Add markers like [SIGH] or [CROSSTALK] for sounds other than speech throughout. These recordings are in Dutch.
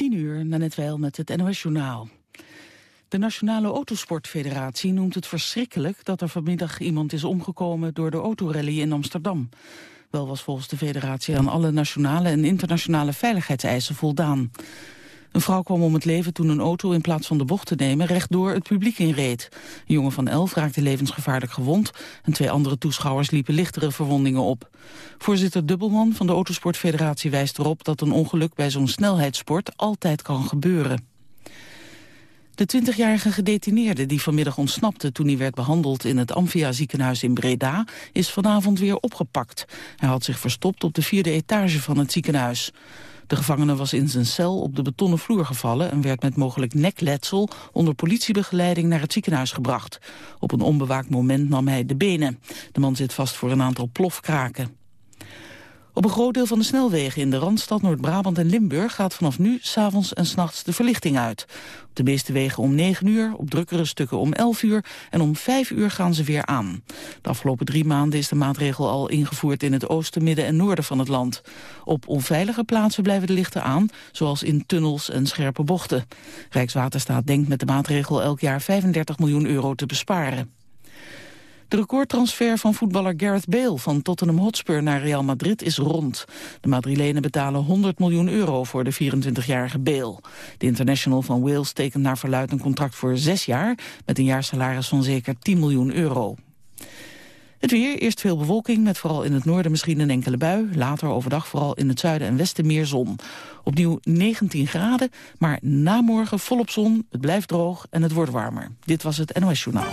10 uur, na net wel met het NOS-journaal. De Nationale Autosportfederatie noemt het verschrikkelijk dat er vanmiddag iemand is omgekomen door de autorally in Amsterdam. Wel was volgens de federatie aan alle nationale en internationale veiligheidseisen voldaan. Een vrouw kwam om het leven toen een auto in plaats van de bocht te nemen rechtdoor het publiek inreed. Een jongen van elf raakte levensgevaarlijk gewond en twee andere toeschouwers liepen lichtere verwondingen op. Voorzitter Dubbelman van de Autosportfederatie wijst erop dat een ongeluk bij zo'n snelheidssport altijd kan gebeuren. De 20-jarige gedetineerde die vanmiddag ontsnapte toen hij werd behandeld in het Amphia ziekenhuis in Breda is vanavond weer opgepakt. Hij had zich verstopt op de vierde etage van het ziekenhuis. De gevangene was in zijn cel op de betonnen vloer gevallen... en werd met mogelijk nekletsel onder politiebegeleiding naar het ziekenhuis gebracht. Op een onbewaakt moment nam hij de benen. De man zit vast voor een aantal plofkraken. Op een groot deel van de snelwegen in de Randstad, Noord-Brabant en Limburg gaat vanaf nu s'avonds en s'nachts de verlichting uit. Op de meeste wegen om 9 uur, op drukkere stukken om 11 uur en om 5 uur gaan ze weer aan. De afgelopen drie maanden is de maatregel al ingevoerd in het oosten, midden en noorden van het land. Op onveilige plaatsen blijven de lichten aan, zoals in tunnels en scherpe bochten. Rijkswaterstaat denkt met de maatregel elk jaar 35 miljoen euro te besparen. De recordtransfer van voetballer Gareth Bale van Tottenham Hotspur naar Real Madrid is rond. De Madrilenen betalen 100 miljoen euro voor de 24-jarige Bale. De international van Wales tekent naar verluid een contract voor zes jaar... met een jaarsalaris van zeker 10 miljoen euro. Het weer, eerst veel bewolking, met vooral in het noorden misschien een enkele bui. Later overdag vooral in het zuiden en westen meer zon. Opnieuw 19 graden, maar na morgen volop zon, het blijft droog en het wordt warmer. Dit was het NOS Journaal.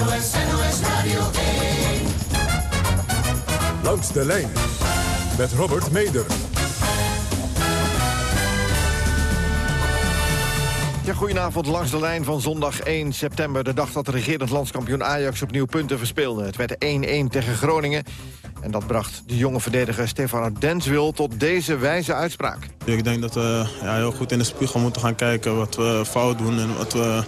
NOS, NOS Radio 1. Langs de lijn met Robert Meder. Ja, goedenavond langs de lijn van zondag 1 september. De dag dat de regerend landskampioen Ajax opnieuw punten verspeelde. Het werd 1-1 tegen Groningen. En dat bracht de jonge verdediger Stefano Denswil tot deze wijze uitspraak. Ik denk dat we ja, heel goed in de spiegel moeten gaan kijken wat we fout doen... en wat we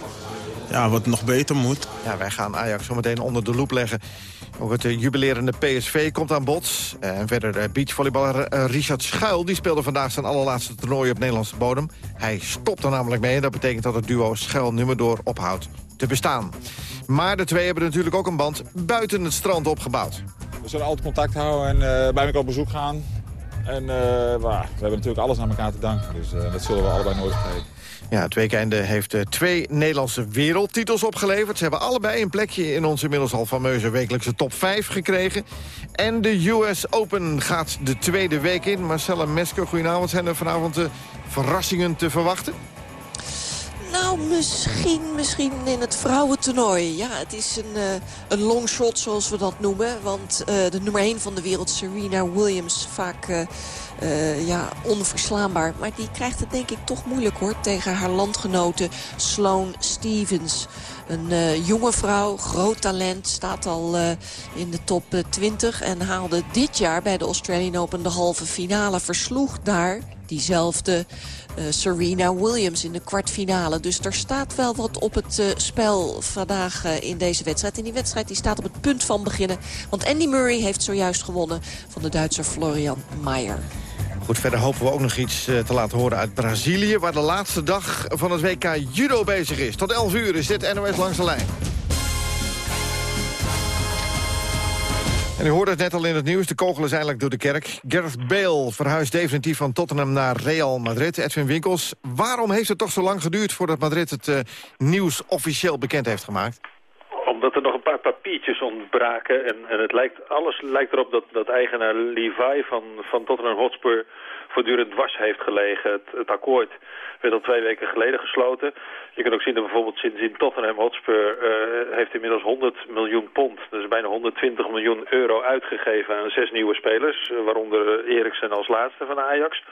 ja, wat nog beter moet. Ja, wij gaan Ajax zo meteen onder de loep leggen. Ook het eh, jubilerende PSV komt aan bod. Eh, en verder eh, beachvolleyballer Richard Schuil... die speelde vandaag zijn allerlaatste toernooi op Nederlandse bodem. Hij stopt er namelijk mee. En dat betekent dat het duo Schuil-Nummerdoor ophoudt te bestaan. Maar de twee hebben natuurlijk ook een band buiten het strand opgebouwd. We zullen altijd contact houden en bij elkaar op bezoek gaan. En we hebben natuurlijk alles aan elkaar te danken. Dus dat zullen we allebei nooit vergeten. Ja, het weekende heeft uh, twee Nederlandse wereldtitels opgeleverd. Ze hebben allebei een plekje in onze inmiddels al fameuze wekelijkse top 5 gekregen. En de US Open gaat de tweede week in. Marcella Mesker, goedenavond. Zijn er vanavond uh, verrassingen te verwachten? Nou, misschien, misschien in het vrouwentoernooi. Ja, het is een, uh, een long shot zoals we dat noemen. Want uh, de nummer 1 van de wereld, Serena Williams, vaak uh, ja, onverslaanbaar. Maar die krijgt het denk ik toch moeilijk hoor. Tegen haar landgenote Sloane Stevens. Een jonge vrouw, groot talent, staat al in de top 20. En haalde dit jaar bij de Australian Open de halve finale. Versloeg daar diezelfde uh, Serena Williams in de kwartfinale. Dus er staat wel wat op het uh, spel vandaag uh, in deze wedstrijd. En die wedstrijd die staat op het punt van beginnen. Want Andy Murray heeft zojuist gewonnen van de Duitser Florian Mayer. Goed, verder hopen we ook nog iets te laten horen uit Brazilië... waar de laatste dag van het WK Judo bezig is. Tot 11 uur is dit NOS Langs de Lijn. En u hoorde het net al in het nieuws, de kogel is eindelijk door de kerk. Gareth Bale verhuist definitief van Tottenham naar Real Madrid. Edwin Winkels, waarom heeft het toch zo lang geduurd... voordat Madrid het uh, nieuws officieel bekend heeft gemaakt? Omdat er nog een paar paar papiertjes ontbraken. En, en het lijkt, alles lijkt erop dat, dat eigenaar Levi van, van Tottenham Hotspur voortdurend dwars heeft gelegen. Het, het akkoord werd al twee weken geleden gesloten. Je kunt ook zien dat bijvoorbeeld sindsdien Tottenham Hotspur uh, heeft inmiddels 100 miljoen pond, dus bijna 120 miljoen euro uitgegeven aan zes nieuwe spelers, waaronder Eriksen als laatste van Ajax.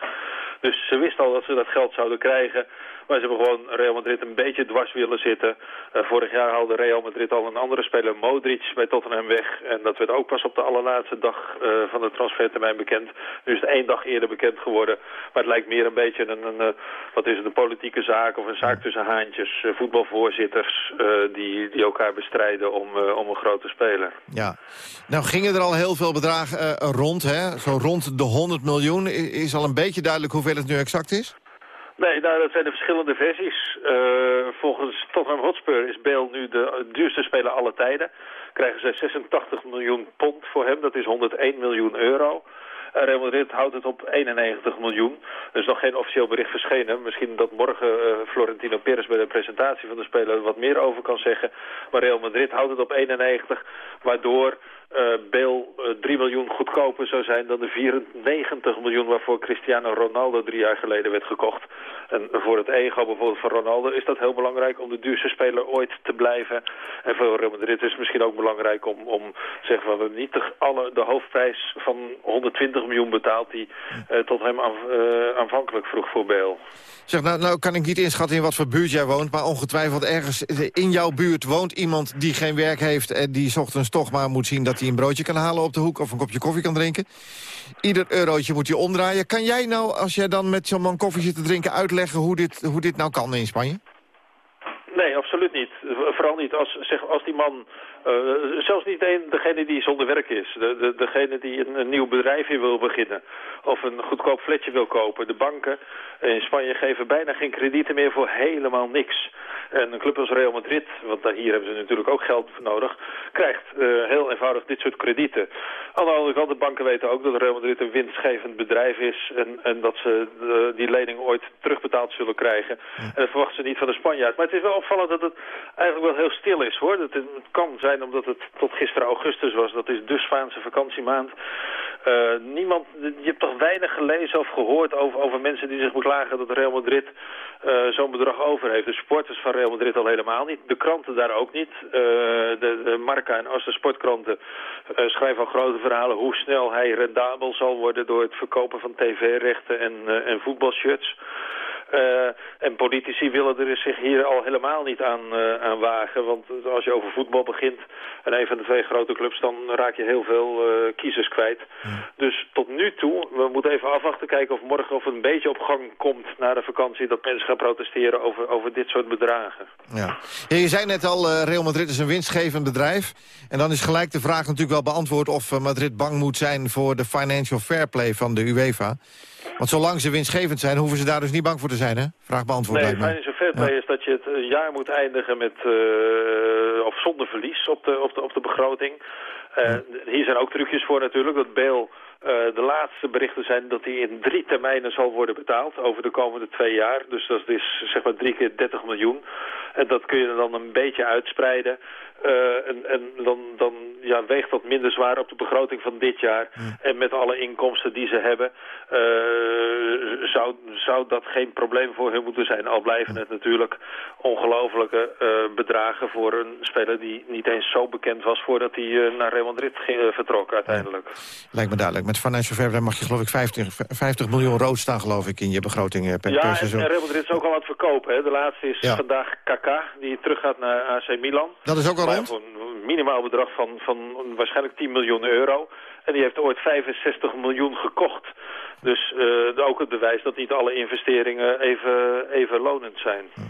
Dus ze wisten al dat ze dat geld zouden krijgen. Maar ze hebben gewoon Real Madrid een beetje dwars willen zitten. Uh, vorig jaar haalde Real Madrid al een andere speler, Modric, bij Tottenham weg. En dat werd ook pas op de allerlaatste dag uh, van de transfertermijn bekend. Nu is het één dag eerder bekend geworden. Maar het lijkt meer een beetje een, een, een wat is het, een politieke zaak of een zaak tussen haantjes. Voetbalvoorzitters die, die elkaar bestrijden om, om een grote speler. Ja, nou gingen er al heel veel bedragen rond, hè? Zo rond de 100 miljoen. Is al een beetje duidelijk hoeveel het nu exact is? Nee, nou, dat zijn de verschillende versies. Uh, volgens Tottenham Hotspur is Bale nu de duurste speler alle tijden. Krijgen zij 86 miljoen pond voor hem, dat is 101 miljoen euro. Uh, Real Madrid houdt het op 91 miljoen. Er is nog geen officieel bericht verschenen. Misschien dat morgen uh, Florentino Perez bij de presentatie van de speler wat meer over kan zeggen. Maar Real Madrid houdt het op 91, waardoor uh, Bale uh, 3 miljoen goedkoper zou zijn dan de 94 miljoen waarvoor Cristiano Ronaldo drie jaar geleden werd gekocht. En voor het ego bijvoorbeeld van Ronaldo is dat heel belangrijk om de duurste speler ooit te blijven. En voor Real Madrid is het misschien ook belangrijk om, om van we niet de, de hoofdprijs van 120 miljoen betaald die uh, tot hem aan, aanvankelijk vroeg voor Bale. Zeg, nou, nou kan ik niet inschatten in wat voor buurt jij woont, maar ongetwijfeld ergens in jouw buurt woont iemand die geen werk heeft en die ochtends toch maar moet zien dat hij een broodje kan halen op de hoek of een kopje koffie kan drinken. Ieder eurotje moet hij omdraaien. Kan jij nou, als jij dan met zo'n man koffie zit te drinken, uitleggen hoe dit, hoe dit nou kan in Spanje? Nee, absoluut niet. Niet als, zeg, als die man uh, zelfs niet een, degene die zonder werk is. De, de, degene die een, een, nieuw bedrijf in wil beginnen. Of een goedkoop fletje wil kopen. De banken in Spanje geven bijna geen kredieten meer voor helemaal niks. En een club als Real Madrid, want hier hebben ze natuurlijk ook geld voor nodig... krijgt uh, heel eenvoudig dit soort kredieten. Aan de andere kant, de banken weten ook dat Real Madrid een winstgevend bedrijf is... en, en dat ze uh, die lening ooit terugbetaald zullen krijgen. En dat verwachten ze niet van de Spanjaard. Maar het is wel opvallend dat het eigenlijk wel heel stil is, hoor. Dat het kan zijn omdat het tot gisteren augustus was. Dat is de Spaanse vakantiemaand. Uh, niemand, je hebt toch weinig gelezen of gehoord over, over mensen die zich beklagen dat Real Madrid uh, zo'n bedrag over heeft. De sporters van Real Madrid al helemaal niet. De kranten daar ook niet. Uh, de, de Marca en Ooster sportkranten schrijven al grote verhalen hoe snel hij rendabel zal worden door het verkopen van tv-rechten en, en voetbalshirts. Uh, en politici willen er zich hier al helemaal niet aan, uh, aan wagen. Want als je over voetbal begint en een van de twee grote clubs... dan raak je heel veel uh, kiezers kwijt. Ja. Dus tot nu toe, we moeten even afwachten kijken of morgen of het een beetje op gang komt... na de vakantie dat mensen gaan protesteren over, over dit soort bedragen. Ja. ja je zei net al, Real Madrid is een winstgevend bedrijf. En dan is gelijk de vraag natuurlijk wel beantwoord... of Madrid bang moet zijn voor de financial fair play van de UEFA... Want zolang ze winstgevend zijn, hoeven ze daar dus niet bang voor te zijn, hè? Vraag beantwoord nee, lijkt me. fair play ja. is dat je het jaar moet eindigen met, uh, of zonder verlies op de, op de, op de begroting. Uh, ja. Hier zijn ook trucjes voor natuurlijk, dat. Uh, de laatste berichten zijn dat hij in drie termijnen zal worden betaald over de komende twee jaar. Dus dat is zeg maar drie keer 30 miljoen. En dat kun je dan een beetje uitspreiden. Uh, en, en dan, dan ja, weegt dat minder zwaar op de begroting van dit jaar. Mm. En met alle inkomsten die ze hebben, uh, zou, zou dat geen probleem voor hun moeten zijn. Al blijven het natuurlijk ongelofelijke uh, bedragen voor een speler die niet eens zo bekend was voordat hij naar Real Madrid ging, vertrok uiteindelijk. Ja. Lijkt me duidelijk. Met Financial Fair mag je geloof ik 50, 50 miljoen rood staan geloof ik in je begroting per, ja, per seizoen. Ja, en Real Madrid is ook al aan het verkopen. Hè. De laatste is ja. vandaag Kaka, die teruggaat naar AC Milan. Dat is ook al rond? Voor een minimaal bedrag van, van waarschijnlijk 10 miljoen euro. En die heeft ooit 65 miljoen gekocht. Dus uh, ook het bewijs dat niet alle investeringen even, even lonend zijn. Ja.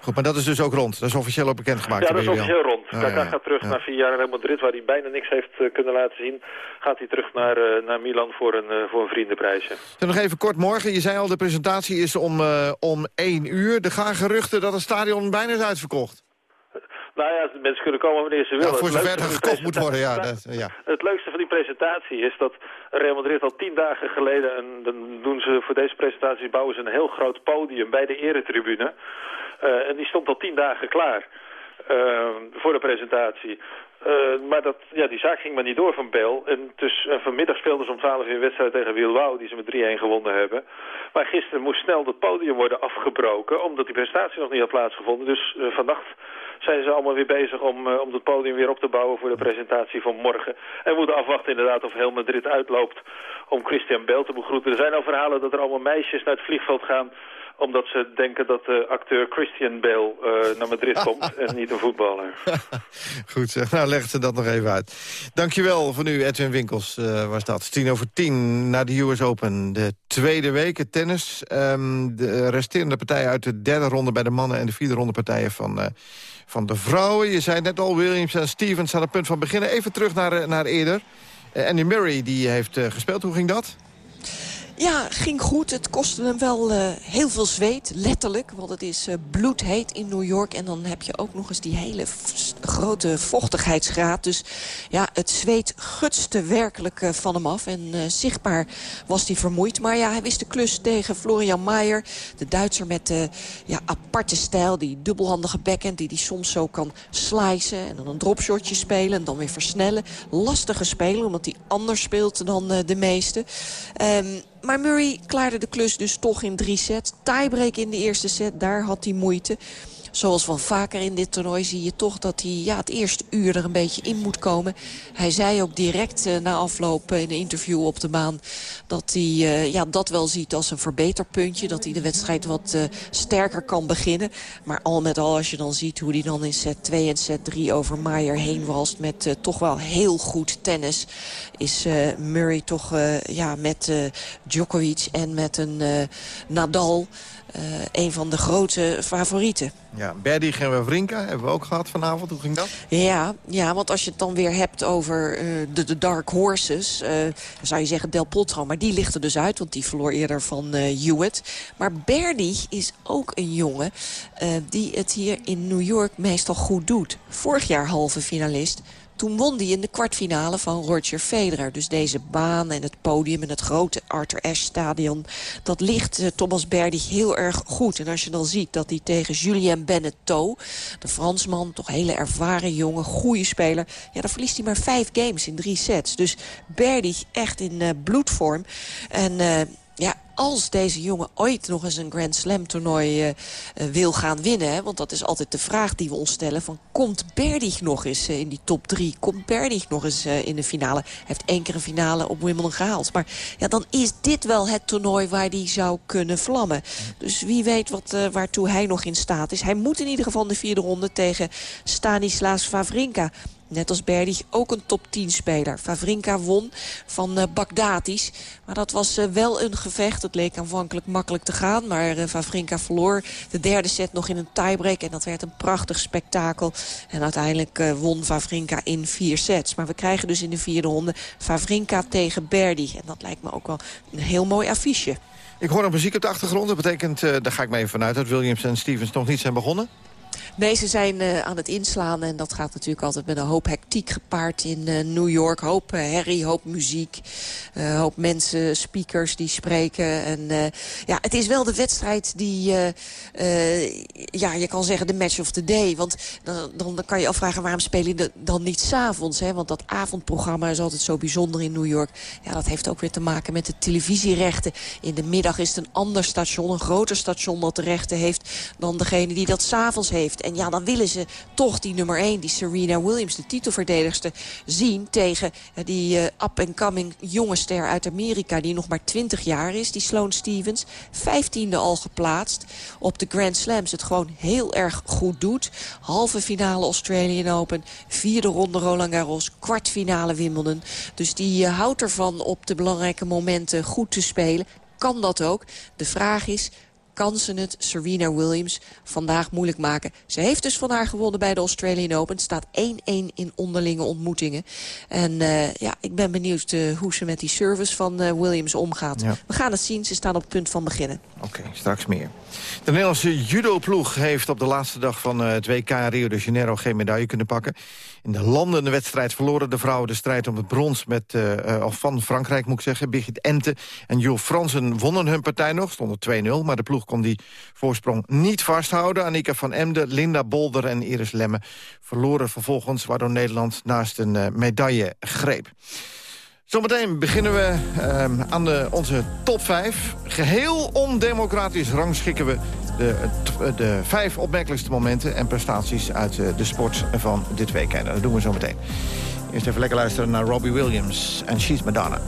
Goed, maar dat is dus ook rond. Dat is officieel ook bekendgemaakt. Ja, dat is officieel rond. Kaka ja, gaat terug naar vier jaar Real Madrid, waar hij bijna niks heeft uh, kunnen laten zien. Gaat hij terug naar, uh, naar Milan voor een, uh, voor een vriendenprijsje. Dan nog even kort morgen. Je zei al, de presentatie is om, om één uur. Er gaan geruchten dat het stadion bijna is uitverkocht. Nou ja, mensen kunnen komen wanneer ze willen. Ja, voor zover er gekocht moet worden, ja, dat, ja. Het leukste van die presentatie is dat Real Madrid al tien dagen geleden... en dan doen ze voor deze presentatie bouwen ze een heel groot podium bij de eretribune. Uh, en die stond al tien dagen klaar. Uh, voor de presentatie. maar dat, ja, die zaak ging maar niet door van Bell. En, dus, vanmiddag speelden ze om 12 uur een wedstrijd tegen Wilwau, die ze met 3-1 gewonnen hebben. Maar gisteren moest snel dat podium worden afgebroken, omdat die prestatie nog niet had plaatsgevonden. Dus vannacht zijn ze allemaal weer bezig om, om het podium weer op te bouwen voor de presentatie van morgen. En we moeten afwachten inderdaad of heel Madrid uitloopt om Christian Bell te begroeten. Er zijn al verhalen dat er allemaal meisjes naar het vliegveld gaan omdat ze denken dat de acteur Christian Bale uh, naar Madrid komt [LAUGHS] en niet een voetballer. [LAUGHS] Goed, zeg. nou leggen ze dat nog even uit. Dankjewel voor nu, Edwin Winkels uh, was dat. Tien over tien naar de US Open. De tweede week, het tennis. Um, de resterende partijen uit de derde ronde bij de mannen... en de vierde ronde partijen van, uh, van de vrouwen. Je zei net al, Williams en Stevens aan het punt van beginnen. Even terug naar, naar eerder. Andy Murray die heeft gespeeld. Hoe ging dat? Ja, ging goed. Het kostte hem wel uh, heel veel zweet, letterlijk. Want het is uh, bloedheet in New York. En dan heb je ook nog eens die hele grote vochtigheidsgraad. Dus ja, het zweet gutste werkelijk uh, van hem af. En zichtbaar was hij vermoeid. Maar ja, hij wist de klus tegen Florian Maier. De Duitser met de ja, aparte stijl. Die dubbelhandige backhand die hij soms zo kan slicen. En dan een dropshotje spelen en dan weer versnellen. Lastige spelen, omdat hij anders speelt dan de meeste. Um, maar Murray klaarde de klus dus toch in drie sets. Tiebreak in de eerste set, daar had hij moeite zoals van vaker in dit toernooi zie je toch dat hij ja, het eerste uur er een beetje in moet komen. Hij zei ook direct uh, na afloop in een interview op de baan... dat hij uh, ja, dat wel ziet als een verbeterpuntje. Dat hij de wedstrijd wat uh, sterker kan beginnen. Maar al met al, als je dan ziet hoe hij dan in set 2 en set 3 over Maier heen walst... met toch wel heel goed tennis... is Murray toch ja, met Djokovic en met een Nadal... Uh, een van de grote favorieten. Ja, Berdy Wawrinka hebben we ook gehad vanavond. Hoe ging dat? Ja, ja want als je het dan weer hebt over uh, de, de, Dark Horses... Uh, dan zou je zeggen Del Potro, maar die ligt er dus uit... want die verloor eerder van Hewitt. Maar Berdy is ook een jongen die het hier in New York meestal goed doet. Vorig jaar halve finalist toen won hij in de kwartfinale van Roger Federer. Dus deze baan en het podium en het grote Arthur Ashe stadion... dat ligt uh, Thomas Berdych heel erg goed. En als je dan ziet dat hij tegen Julien Beneteau... de Fransman, toch hele ervaren jongen, goede speler... ja, dan verliest hij maar vijf games in drie sets. Dus Berdych echt in uh, bloedvorm. En... Ja, als deze jongen ooit nog eens een Grand Slam toernooi uh, uh, wil gaan winnen... Want dat is altijd de vraag die we ons stellen... van komt Berdych nog eens uh, in die top drie? Komt Berdych nog eens in de finale? Hij heeft één keer een finale op Wimbledon gehaald. Maar ja, dan is dit wel het toernooi waar hij zou kunnen vlammen. Dus wie weet wat, waartoe hij nog in staat is. Hij moet in ieder geval de vierde ronde tegen Stanislas Wawrinka... Net als Berdig ook een top 10 speler. Favrinka won van uh, Bagdatis. Maar dat was uh, wel een gevecht. Het leek aanvankelijk makkelijk te gaan. Maar uh, Favrinka verloor de derde set nog in een tiebreak. En dat werd een prachtig spektakel. En uiteindelijk won Favrinka in vier sets. Maar we krijgen dus in de vierde ronde Favrinka tegen Berdy. En dat lijkt me ook wel een heel mooi affiche. Ik hoor nog muziek op de achtergrond. Dat betekent, daar ga ik me even vanuit, dat Williams en Stevens nog niet zijn begonnen. Nee, ze zijn uh, aan het inslaan en dat gaat natuurlijk altijd met een hoop hectiek gepaard in uh, New York. Hoop uh, herrie, hoop muziek, hoop mensen, speakers die spreken. En ja, het is wel de wedstrijd die, ja, je kan zeggen de match of the day. Want dan, dan kan je afvragen waarom spelen je dan niet s'avonds. Want dat avondprogramma is altijd zo bijzonder in New York. Ja, dat heeft ook weer te maken met de televisierechten. In de middag is het een ander station, een groter station dat de rechten heeft dan degene die dat s'avonds heeft. En ja, dan willen ze toch die nummer 1, die Serena Williams, de titelverdedigster, zien tegen uh, die uh, up-and-coming jonge ster uit Amerika, die nog maar 20 jaar is, die Sloane Stevens. 15e al geplaatst op de Grand Slams. Het gewoon heel erg goed doet. Halve finale Australian Open, vierde ronde Roland Garros, kwartfinale Wimbledon. Dus die uh, houdt ervan op de belangrijke momenten goed te spelen. Kan dat ook. De vraag is, kan ze het Serena Williams vandaag moeilijk maken. Ze heeft dus van haar gewonnen bij de Australian Open. Het staat 1-1 in onderlinge ontmoetingen. En uh, ja, ik ben benieuwd uh, hoe ze met die service van uh, Williams omgaat. Ja. We gaan het zien. Ze staan op het punt van beginnen. Oké, okay, straks meer. De Nederlandse judo-ploeg heeft op de laatste dag van het WK Rio de Janeiro geen medaille kunnen pakken. In de landende wedstrijd verloren de vrouwen de strijd om het brons met, uh, van Frankrijk, moet ik zeggen. Birgit Ente en Jules Fransen wonnen hun partij nog, stonden 2-0. Maar de ploeg kon die voorsprong niet vasthouden. Annika van Emden, Linda Bolder en Iris Lemme verloren vervolgens... waardoor Nederland naast een uh, medaille greep. Zometeen beginnen we uh, aan de, onze top 5. Geheel ondemocratisch rangschikken we de, de vijf opmerkelijkste momenten... en prestaties uit uh, de sport van dit weekend. Dat doen we zo meteen. Eerst even lekker luisteren naar Robbie Williams en She's Madonna.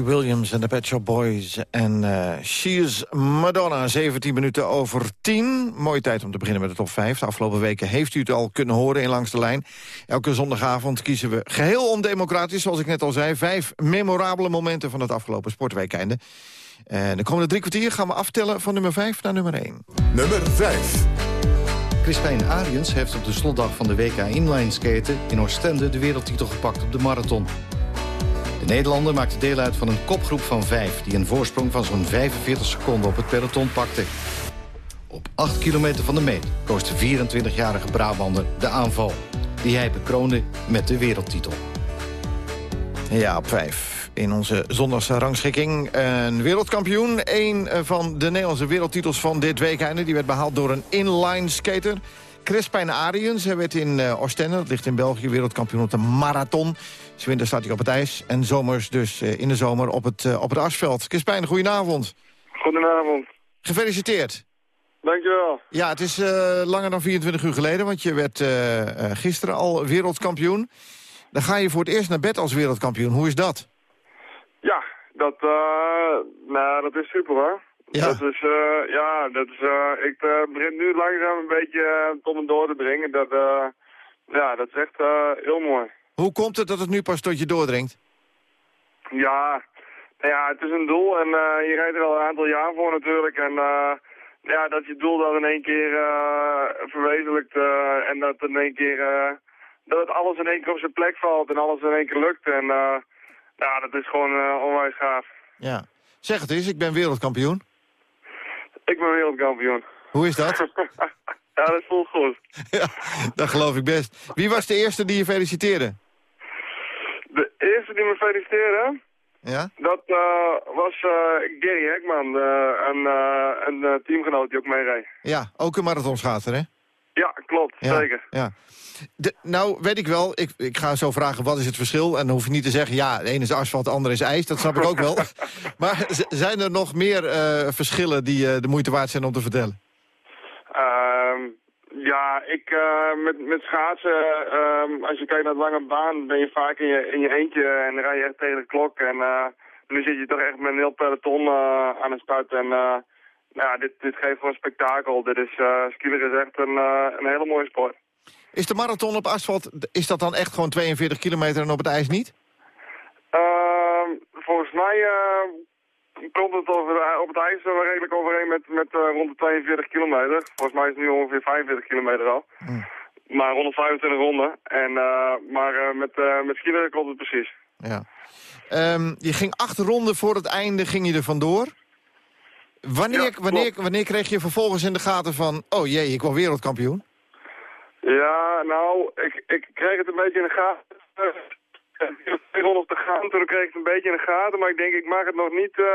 Robbie Williams en de Pet Shop Boys en uh, She's Madonna. 17 minuten over 10. Mooie tijd om te beginnen met de top 5. De afgelopen weken heeft u het al kunnen horen in Langs de Lijn. Elke zondagavond kiezen we geheel ondemocratisch, zoals ik net al zei. Vijf memorabele momenten van het afgelopen sportweekende. En de komende drie kwartier gaan we aftellen van nummer 5 naar nummer 1. Nummer 5. Crispijn Ariens heeft op de slotdag van de WK Inline Skaten in Oostende de wereldtitel gepakt op de marathon. De Nederlander maakte deel uit van een kopgroep van vijf... die een voorsprong van zo'n 45 seconden op het peloton pakte. Op 8 kilometer van de meet koos de 24-jarige Brabander de aanval... die hij bekroonde met de wereldtitel. Ja, op 5 in onze zondagse rangschikking. Een wereldkampioen, een van de Nederlandse wereldtitels van dit weekende. Die werd behaald door een inline skater. Crispijn Ariens, hij werd in uh, Oostende, dat ligt in België, wereldkampioen op de marathon. Winter staat hij op het ijs en zomers dus uh, in de zomer op het, uh, op het asfalt. Crispijn, goedenavond. Goedenavond. Gefeliciteerd. Dankjewel. Ja, het is uh, langer dan 24 uur geleden, want je werd gisteren al wereldkampioen. Dan ga je voor het eerst naar bed als wereldkampioen. Hoe is dat? Ja, dat, nou, dat is super hoor. Ja. Dat is, ja, dat is, ik begin nu langzaam een beetje tot me door te dringen. Dat, ja, dat is echt heel mooi. Hoe komt het dat het nu pas tot je doordringt? Ja, nou ja het is een doel en uh, je rijdt er al een aantal jaar voor natuurlijk. En uh, ja, dat je doel dan in één keer uh, verwezenlijkt en dat in één keer dat het alles in één keer op zijn plek valt en alles in één keer lukt. En ja, dat is gewoon onwijs gaaf. Ja. Zeg het eens, ik ben wereldkampioen. Ik ben wereldkampioen. Hoe is dat? [LAUGHS] ja, dat voelt goed. [LAUGHS] ja, dat geloof ik best. Wie was de eerste die je feliciteerde? De eerste die me feliciteerde? Ja? Dat eh, was eh, Gary Hekman, eh, een, een teamgenoot die ook meereed. Ja, ook een marathonschaatser, hè? Ja, klopt, Ja, zeker. Ja. De, nou, weet ik wel, ik, ik ga zo vragen wat is het verschil. En dan hoef je niet te zeggen, ja, de ene is asfalt, de andere is ijs. Dat snap ik ook wel. [LAUGHS] maar zijn er nog meer verschillen die de moeite waard zijn om te vertellen? Ja, ik eh, met, met schaatsen, ehm, als je kijkt naar de lange baan, ben je vaak in je, in je eentje en dan rij je echt tegen de klok. En eh, nu zit je toch echt met een heel peloton eh, aan de start. En nou ja, dit, dit geeft gewoon spektakel. Dit is, skieler is echt een, een hele mooie sport. Is de marathon op asfalt, is dat dan echt gewoon 42 kilometer en op het ijs niet? Ehm, volgens mij komt het over, op het ijs wel redelijk overeen met, met eh, rond de 42 kilometer. Volgens mij is het nu ongeveer 45 kilometer al. Maar 125 ronden. En, eh, maar eh, met, met skileren klopt het precies. Ja. Um, je ging acht ronden voor het einde, ging je er vandoor. Wanneer, Ja, wanneer, wanneer kreeg je vervolgens in de gaten van... oh jee, ik word wereldkampioen? Ja, nou, ik, ik kreeg het een beetje in de gaten. Twee ronden te gaan, toen kreeg ik het een beetje in de gaten. Maar ik denk, ik mag het nog niet uh,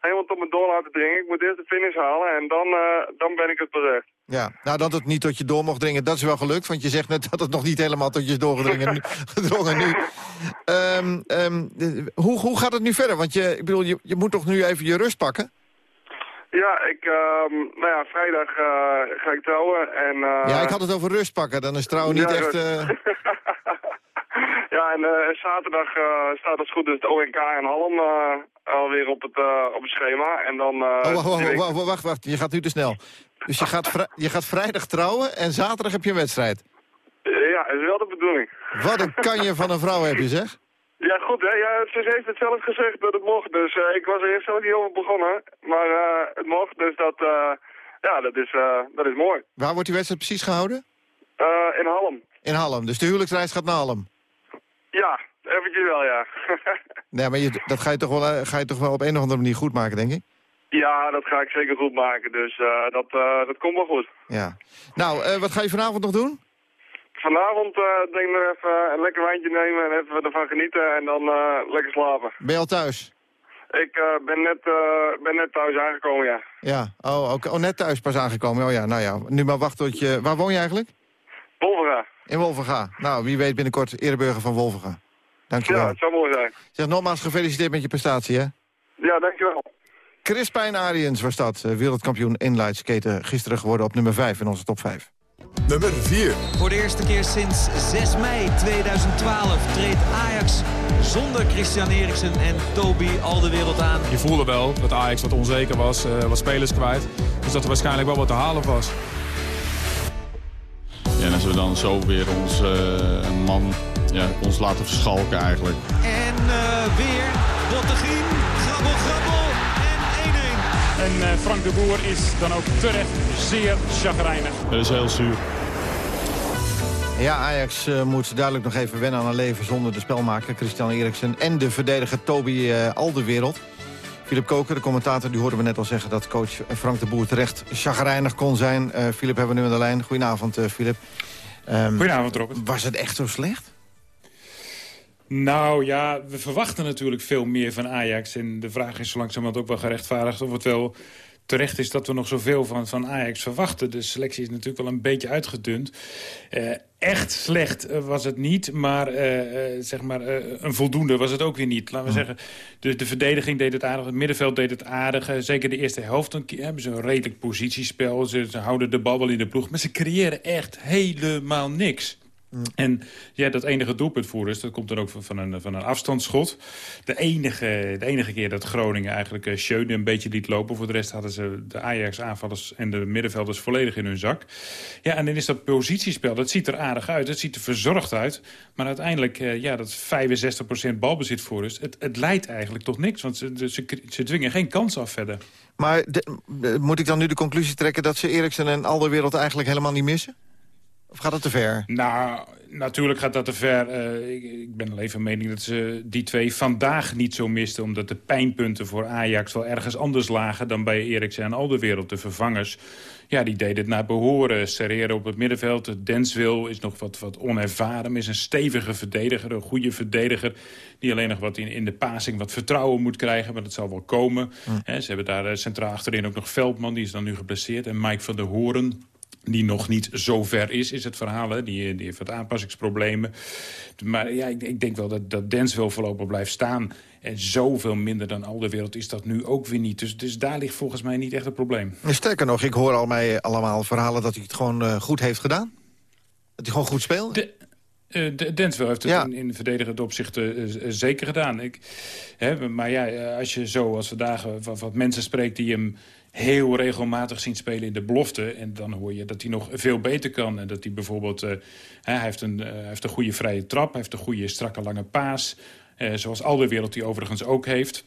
helemaal tot me door laten dringen. Ik moet eerst de finish halen en dan, uh, dan ben ik het berecht. Ja, nou dat het niet tot je door mocht dringen, dat is wel gelukt. Want je zegt net dat het nog niet helemaal tot je is doorgedrongen [LAUGHS] gedrongen nu. Um, um, hoe, hoe gaat het nu verder? Want je, ik bedoel, je, je moet toch nu even je rust pakken? Ja, ik, uh, nou ja, vrijdag uh, ga ik trouwen en... Uh, ja, ik had het over rust pakken, dan is trouwen niet ja, echt... [LAUGHS] Ja, en zaterdag staat als goed dus het ONK in Halm alweer op het, op het schema. En dan... oh, wacht, wacht, wacht, je gaat nu te snel. Dus je gaat, je gaat vrijdag trouwen en zaterdag heb je een wedstrijd? Ja, is wel de bedoeling. Wat een kanje van een vrouw heb je, zeg. Ja, goed, hè. Ja, ze heeft het zelf gezegd dat het mocht. Dus uh, ik was er eerst ook niet over begonnen. Maar uh, het mocht, dus dat, uh, ja, dat, is, dat is mooi. Waar wordt die wedstrijd precies gehouden? in Halm. In Halm, dus de huwelijksreis gaat naar Halm? Ja, eventjes wel, ja. [LAUGHS] nee, maar je, dat ga je, toch wel, ga je toch wel op een of andere manier goed maken, denk ik? Ja, dat ga ik zeker goed maken. Dus dat, dat komt wel goed. Ja. Nou, wat ga je vanavond nog doen? Vanavond denk ik nog even een lekker wijntje nemen en even ervan genieten en dan lekker slapen. Ben je al thuis? Ik ben, net, ben net thuis aangekomen, ja. Ja, oh, okay. oh, net thuis pas aangekomen. Oh ja, nou ja, nu maar wachten tot je... Waar woon je eigenlijk? Wolvenga. In Wolvenga. Nou, wie weet binnenkort ereburger van Wolvenga. Dankjewel. Ja, het zou mooi zijn. Zeg nogmaals gefeliciteerd met je prestatie, hè? Ja, dankjewel. Chris Pijn Ariens was dat, wereldkampioen inlineskaten. Gisteren geworden op nummer 5 in onze top 5. Nummer 4. Voor de eerste keer sinds 6 mei 2012 treedt Ajax zonder Christian Eriksen en Toby al de wereld aan. Je voelde wel dat Ajax wat onzeker was, uh, wat spelers kwijt. Dus dat er waarschijnlijk wel wat te halen was. We dan zo weer ons uh, man ja, ons laten verschalken eigenlijk. En uh, weer Bottegien, grabbel, grabbel en 1-1. En uh, Frank de Boer is dan ook terecht zeer chagrijnig. Dat is heel zuur. Ja, Ajax uh, moet duidelijk nog even wennen aan een leven zonder de spelmaker Christian Eriksen en de verdediger Toby uh, Alderwereld. Philip Koker, de commentator, die hoorden we net al zeggen dat coach Frank de Boer terecht chagrijnig kon zijn. Uh, Philip hebben we nu aan de lijn. Goedenavond, Philip. Um, Goedenavond, Robert. Was het echt zo slecht? Nou ja, we verwachten natuurlijk veel meer van Ajax. En de vraag is zo langzamerhand ook wel gerechtvaardigd of het wel terecht is dat we nog zoveel van, van Ajax verwachten. De selectie is natuurlijk wel een beetje uitgedund. Uh, echt slecht was het niet, maar, uh, uh, zeg maar een voldoende was het ook weer niet. Laten we zeggen, de, de verdediging deed het aardig, het middenveld deed het aardig. zeker de eerste helft dan hebben ze een redelijk positiespel. Ze, ze houden de bal wel in de ploeg, maar ze creëren echt helemaal niks. En ja, dat enige doelpunt voor dus, dat komt dan ook van een, van een afstandsschot. De enige, de enige keer dat Groningen eigenlijk uh, Schöne een beetje liet lopen. Voor de rest hadden ze de Ajax-aanvallers en de middenvelders volledig in hun zak. Ja, en dan is dat positiespel, dat ziet er aardig uit. Het ziet er verzorgd uit. Maar uiteindelijk, uh, ja, dat 65% balbezit voor is. Het, het leidt eigenlijk tot niks, want ze, ze, ze dwingen geen kans af verder. Maar de, moet ik dan nu de conclusie trekken dat ze Eriksen en Alderwereld eigenlijk helemaal niet missen? Of gaat dat te ver? Nou, natuurlijk gaat dat te ver. Uh, ik, ik, ben alleen van mening dat ze die twee vandaag niet zo misten... omdat de pijnpunten voor Ajax wel ergens anders lagen... dan bij Eriksen en Alderwereld, de vervangers. Ja, die deden het naar behoren. Serreren op het middenveld. Denswil is nog wat, wat onervaren. is een stevige verdediger, een goede verdediger... die alleen nog wat in, in de passing wat vertrouwen moet krijgen. Maar dat zal wel komen. ze hebben daar eh, centraal achterin ook nog Veldman. Die is dan nu geblesseerd. En Mike van der Hoorn die nog niet zo ver is, is het verhaal. Hè? Die, die heeft wat aanpassingsproblemen. Maar ja, ik, ik denk wel dat, dat Dens wel voorlopig blijft staan. En zoveel minder dan al de wereld is dat nu ook weer niet. Dus, dus daar ligt volgens mij niet echt het probleem. Sterker nog, ik hoor al mij allemaal verhalen dat hij het gewoon uh, goed heeft gedaan. Dat hij gewoon goed speelt. De, uh, de, Denswell heeft het ja. in, in verdedigend opzicht uh, zeker gedaan. Ik, hè, maar ja, als je zo als vandaag wat, wat mensen spreekt die hem heel regelmatig zien spelen in de belofte. En dan hoor je dat hij nog veel beter kan. En dat hij bijvoorbeeld... Uh, hij, heeft een, uh, heeft een goede vrije trap. Hij heeft een goede strakke lange paas. Uh, zoals al de wereld die overigens ook heeft.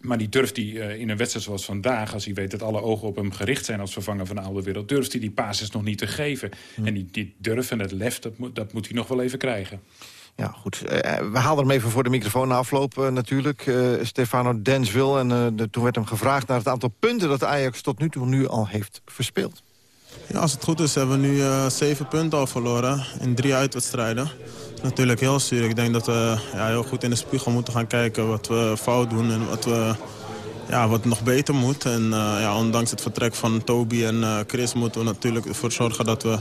Maar die durft hij in een wedstrijd zoals vandaag... als hij weet dat alle ogen op hem gericht zijn als vervanger van de oude wereld... durft hij die pases nog niet te geven. Hm. En die, die durf en het lef, dat moet, dat moet hij nog wel even krijgen. Ja, goed. Uh, we haalden hem even voor de microfoon na afloop uh, natuurlijk. Uh, Stefano Denswil. En de, toen werd hem gevraagd naar het aantal punten... dat Ajax tot nu toe nu al heeft verspeeld. Ja, als het goed is hebben we nu zeven punten al verloren in drie uitwedstrijden. Natuurlijk heel zuur. Ik denk dat we ja, heel goed in de spiegel moeten gaan kijken wat we fout doen... en wat, we, ja, wat nog beter moet. En ja, ondanks het vertrek van Toby en Chris moeten we natuurlijk ervoor zorgen dat we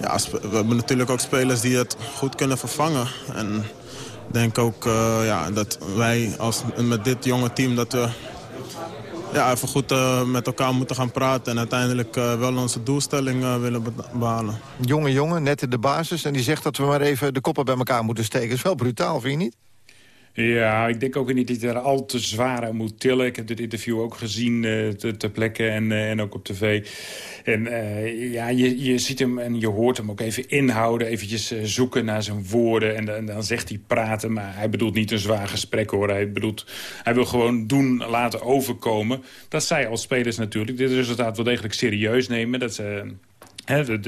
ja, we hebben natuurlijk ook spelers die het goed kunnen vervangen. En ik denk ook uh, ja, dat wij als, met dit jonge team... dat we ja, even goed uh, met elkaar moeten gaan praten... en uiteindelijk uh, wel onze doelstelling willen behalen. Jonge jongen, net in de basis. En die zegt dat we maar even de koppen bij elkaar moeten steken. Is wel brutaal, vind je niet? Ja, ik denk ook niet dat je er al te zwaar aan moet tillen. Ik heb dit interview ook gezien uh, ter plekke en, uh, en ook op tv. En uh, ja, je, je ziet hem en je hoort hem ook even inhouden. Eventjes zoeken naar zijn woorden. En, en, dan zegt hij praten, maar hij bedoelt niet een zwaar gesprek hoor. Hij, bedoelt, hij wil gewoon doen, laten overkomen. Dat zij als spelers natuurlijk dit resultaat wel degelijk serieus nemen. Dat ze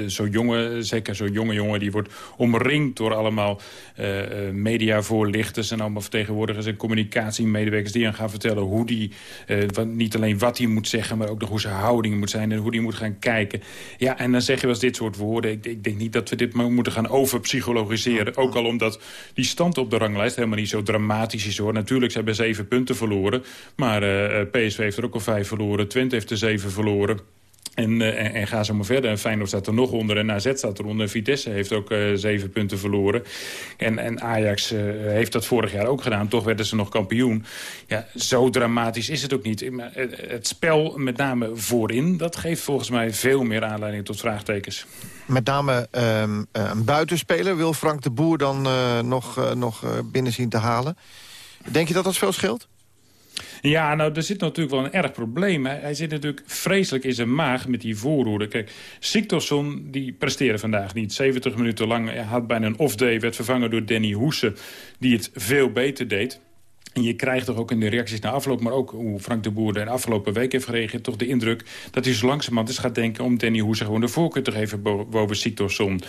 zo'n jonge, zeker zo'n jonge jongen, die wordt omringd door allemaal uh, mediavoorlichters en allemaal vertegenwoordigers en communicatiemedewerkers die aan gaan vertellen hoe die, uh, niet alleen wat hij moet zeggen, maar ook nog hoe zijn houding moet zijn en hoe die moet gaan kijken. Ja, en dan zeg je wel eens dit soort woorden. Ik, ik denk niet dat we dit moeten gaan overpsychologiseren. Ook al omdat die stand op de ranglijst helemaal niet zo dramatisch is hoor. Natuurlijk, ze hebben zeven punten verloren, maar PSV heeft er ook al vijf verloren. Twente heeft er zeven verloren. En, uh, en, ga zo maar verder. En Feyenoord staat er nog onder en AZ staat eronder. Vitesse heeft ook uh, zeven punten verloren. En, en Ajax uh, heeft dat vorig jaar ook gedaan. Toch werden ze nog kampioen. Ja, zo dramatisch is het ook niet. Het, spel, met name voorin, dat geeft volgens mij veel meer aanleiding tot vraagtekens. Met name um, een buitenspeler wil Frank de Boer dan nog, nog binnen zien te halen. Denk je dat dat veel scheelt? Ja, nou, er zit natuurlijk wel een erg probleem. Hij zit natuurlijk vreselijk in zijn maag met die voorhoede. Kijk, Siktorsson, die presteerde vandaag niet. 70 minuten lang hij had bijna een off-day, werd vervangen door Danny Hoese... die het veel beter deed. En je krijgt toch ook in de reacties na afloop... maar ook hoe Frank de Boer de afgelopen week heeft gereageerd... toch de indruk dat hij zo langzamerhand eens gaat denken... om Danny Hoese gewoon de voorkeur te geven boven Siktorsson. Mm.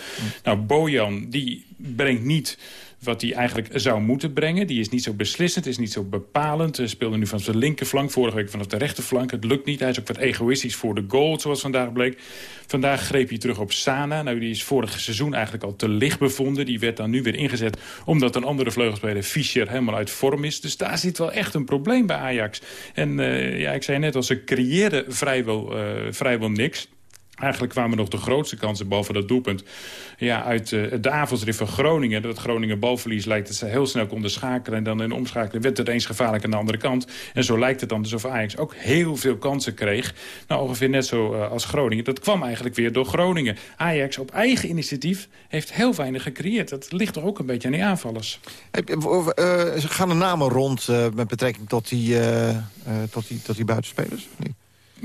Nou, Bojan, die brengt niet wat hij eigenlijk zou moeten brengen. Die is niet zo beslissend, is niet zo bepalend. Hij speelde nu van zijn linkerflank, vorige week vanaf de rechterflank. Het lukt niet, hij is ook wat egoïstisch voor de goal, zoals vandaag bleek. Vandaag greep hij terug op Sana. Nou, die is vorig seizoen eigenlijk al te licht bevonden. Die werd dan nu weer ingezet omdat een andere vleugelspeler, Fischer, helemaal uit vorm is. Dus daar zit wel echt een probleem bij Ajax. En uh, ja, ik zei net al, ze creëren vrijwel, uh, vrijwel niks. Eigenlijk kwamen nog de grootste kansen, behalve dat doelpunt... Ja, uit uh, de avondsrit van Groningen. Dat Groningen balverlies lijkt dat ze heel snel konden schakelen... en dan in de omschakeling werd het eens gevaarlijk aan de andere kant. En zo lijkt het dan alsof Ajax ook heel veel kansen kreeg. Nou, ongeveer net zo uh, als Groningen. Dat kwam eigenlijk weer door Groningen. Ajax op eigen initiatief heeft heel weinig gecreëerd. Dat ligt toch ook een beetje aan die aanvallers. Uh, gaan de namen rond met betrekking tot die, tot die, tot die buitenspelers? Nee.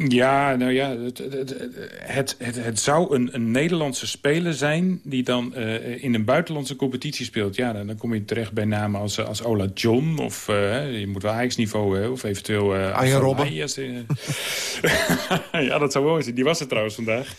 Ja, nou ja, het, het, het, het, het zou een, een Nederlandse speler zijn... die dan uh, in een buitenlandse competitie speelt. Ja, dan, dan kom je terecht bij namen als, als Ola John... of uh, je moet wel Ajax-niveau of eventueel... Uh, Arjen Robben. [LAUGHS] ja, dat zou mooi zijn. Die was er trouwens vandaag.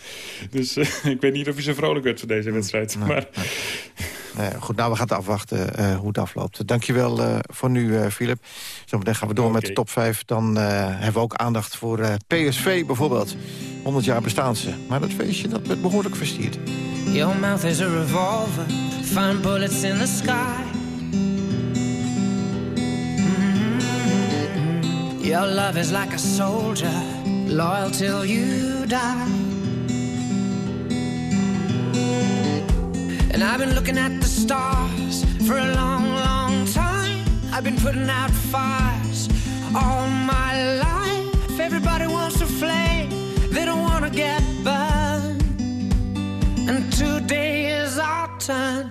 Dus ik weet niet of je zo vrolijk werd voor deze wedstrijd. Nee, maar... nee. Goed, nou, we gaan het afwachten uh, hoe het afloopt. Dankjewel uh, voor nu, uh, Philip. Zometeen gaan we door okay. met de top 5. Dan hebben we ook aandacht voor PSV bijvoorbeeld. 100 jaar bestaan ze. Maar dat feestje dat werd behoorlijk versierd. Your mouth is a revolver. Find bullets in the sky. Mm -hmm. Your love is like a soldier. Loyal till you die. And I've been looking at the stars for a long, long time. I've been putting out fires all my life. Everybody wants to flame, they don't want to get burned. And today is our turn.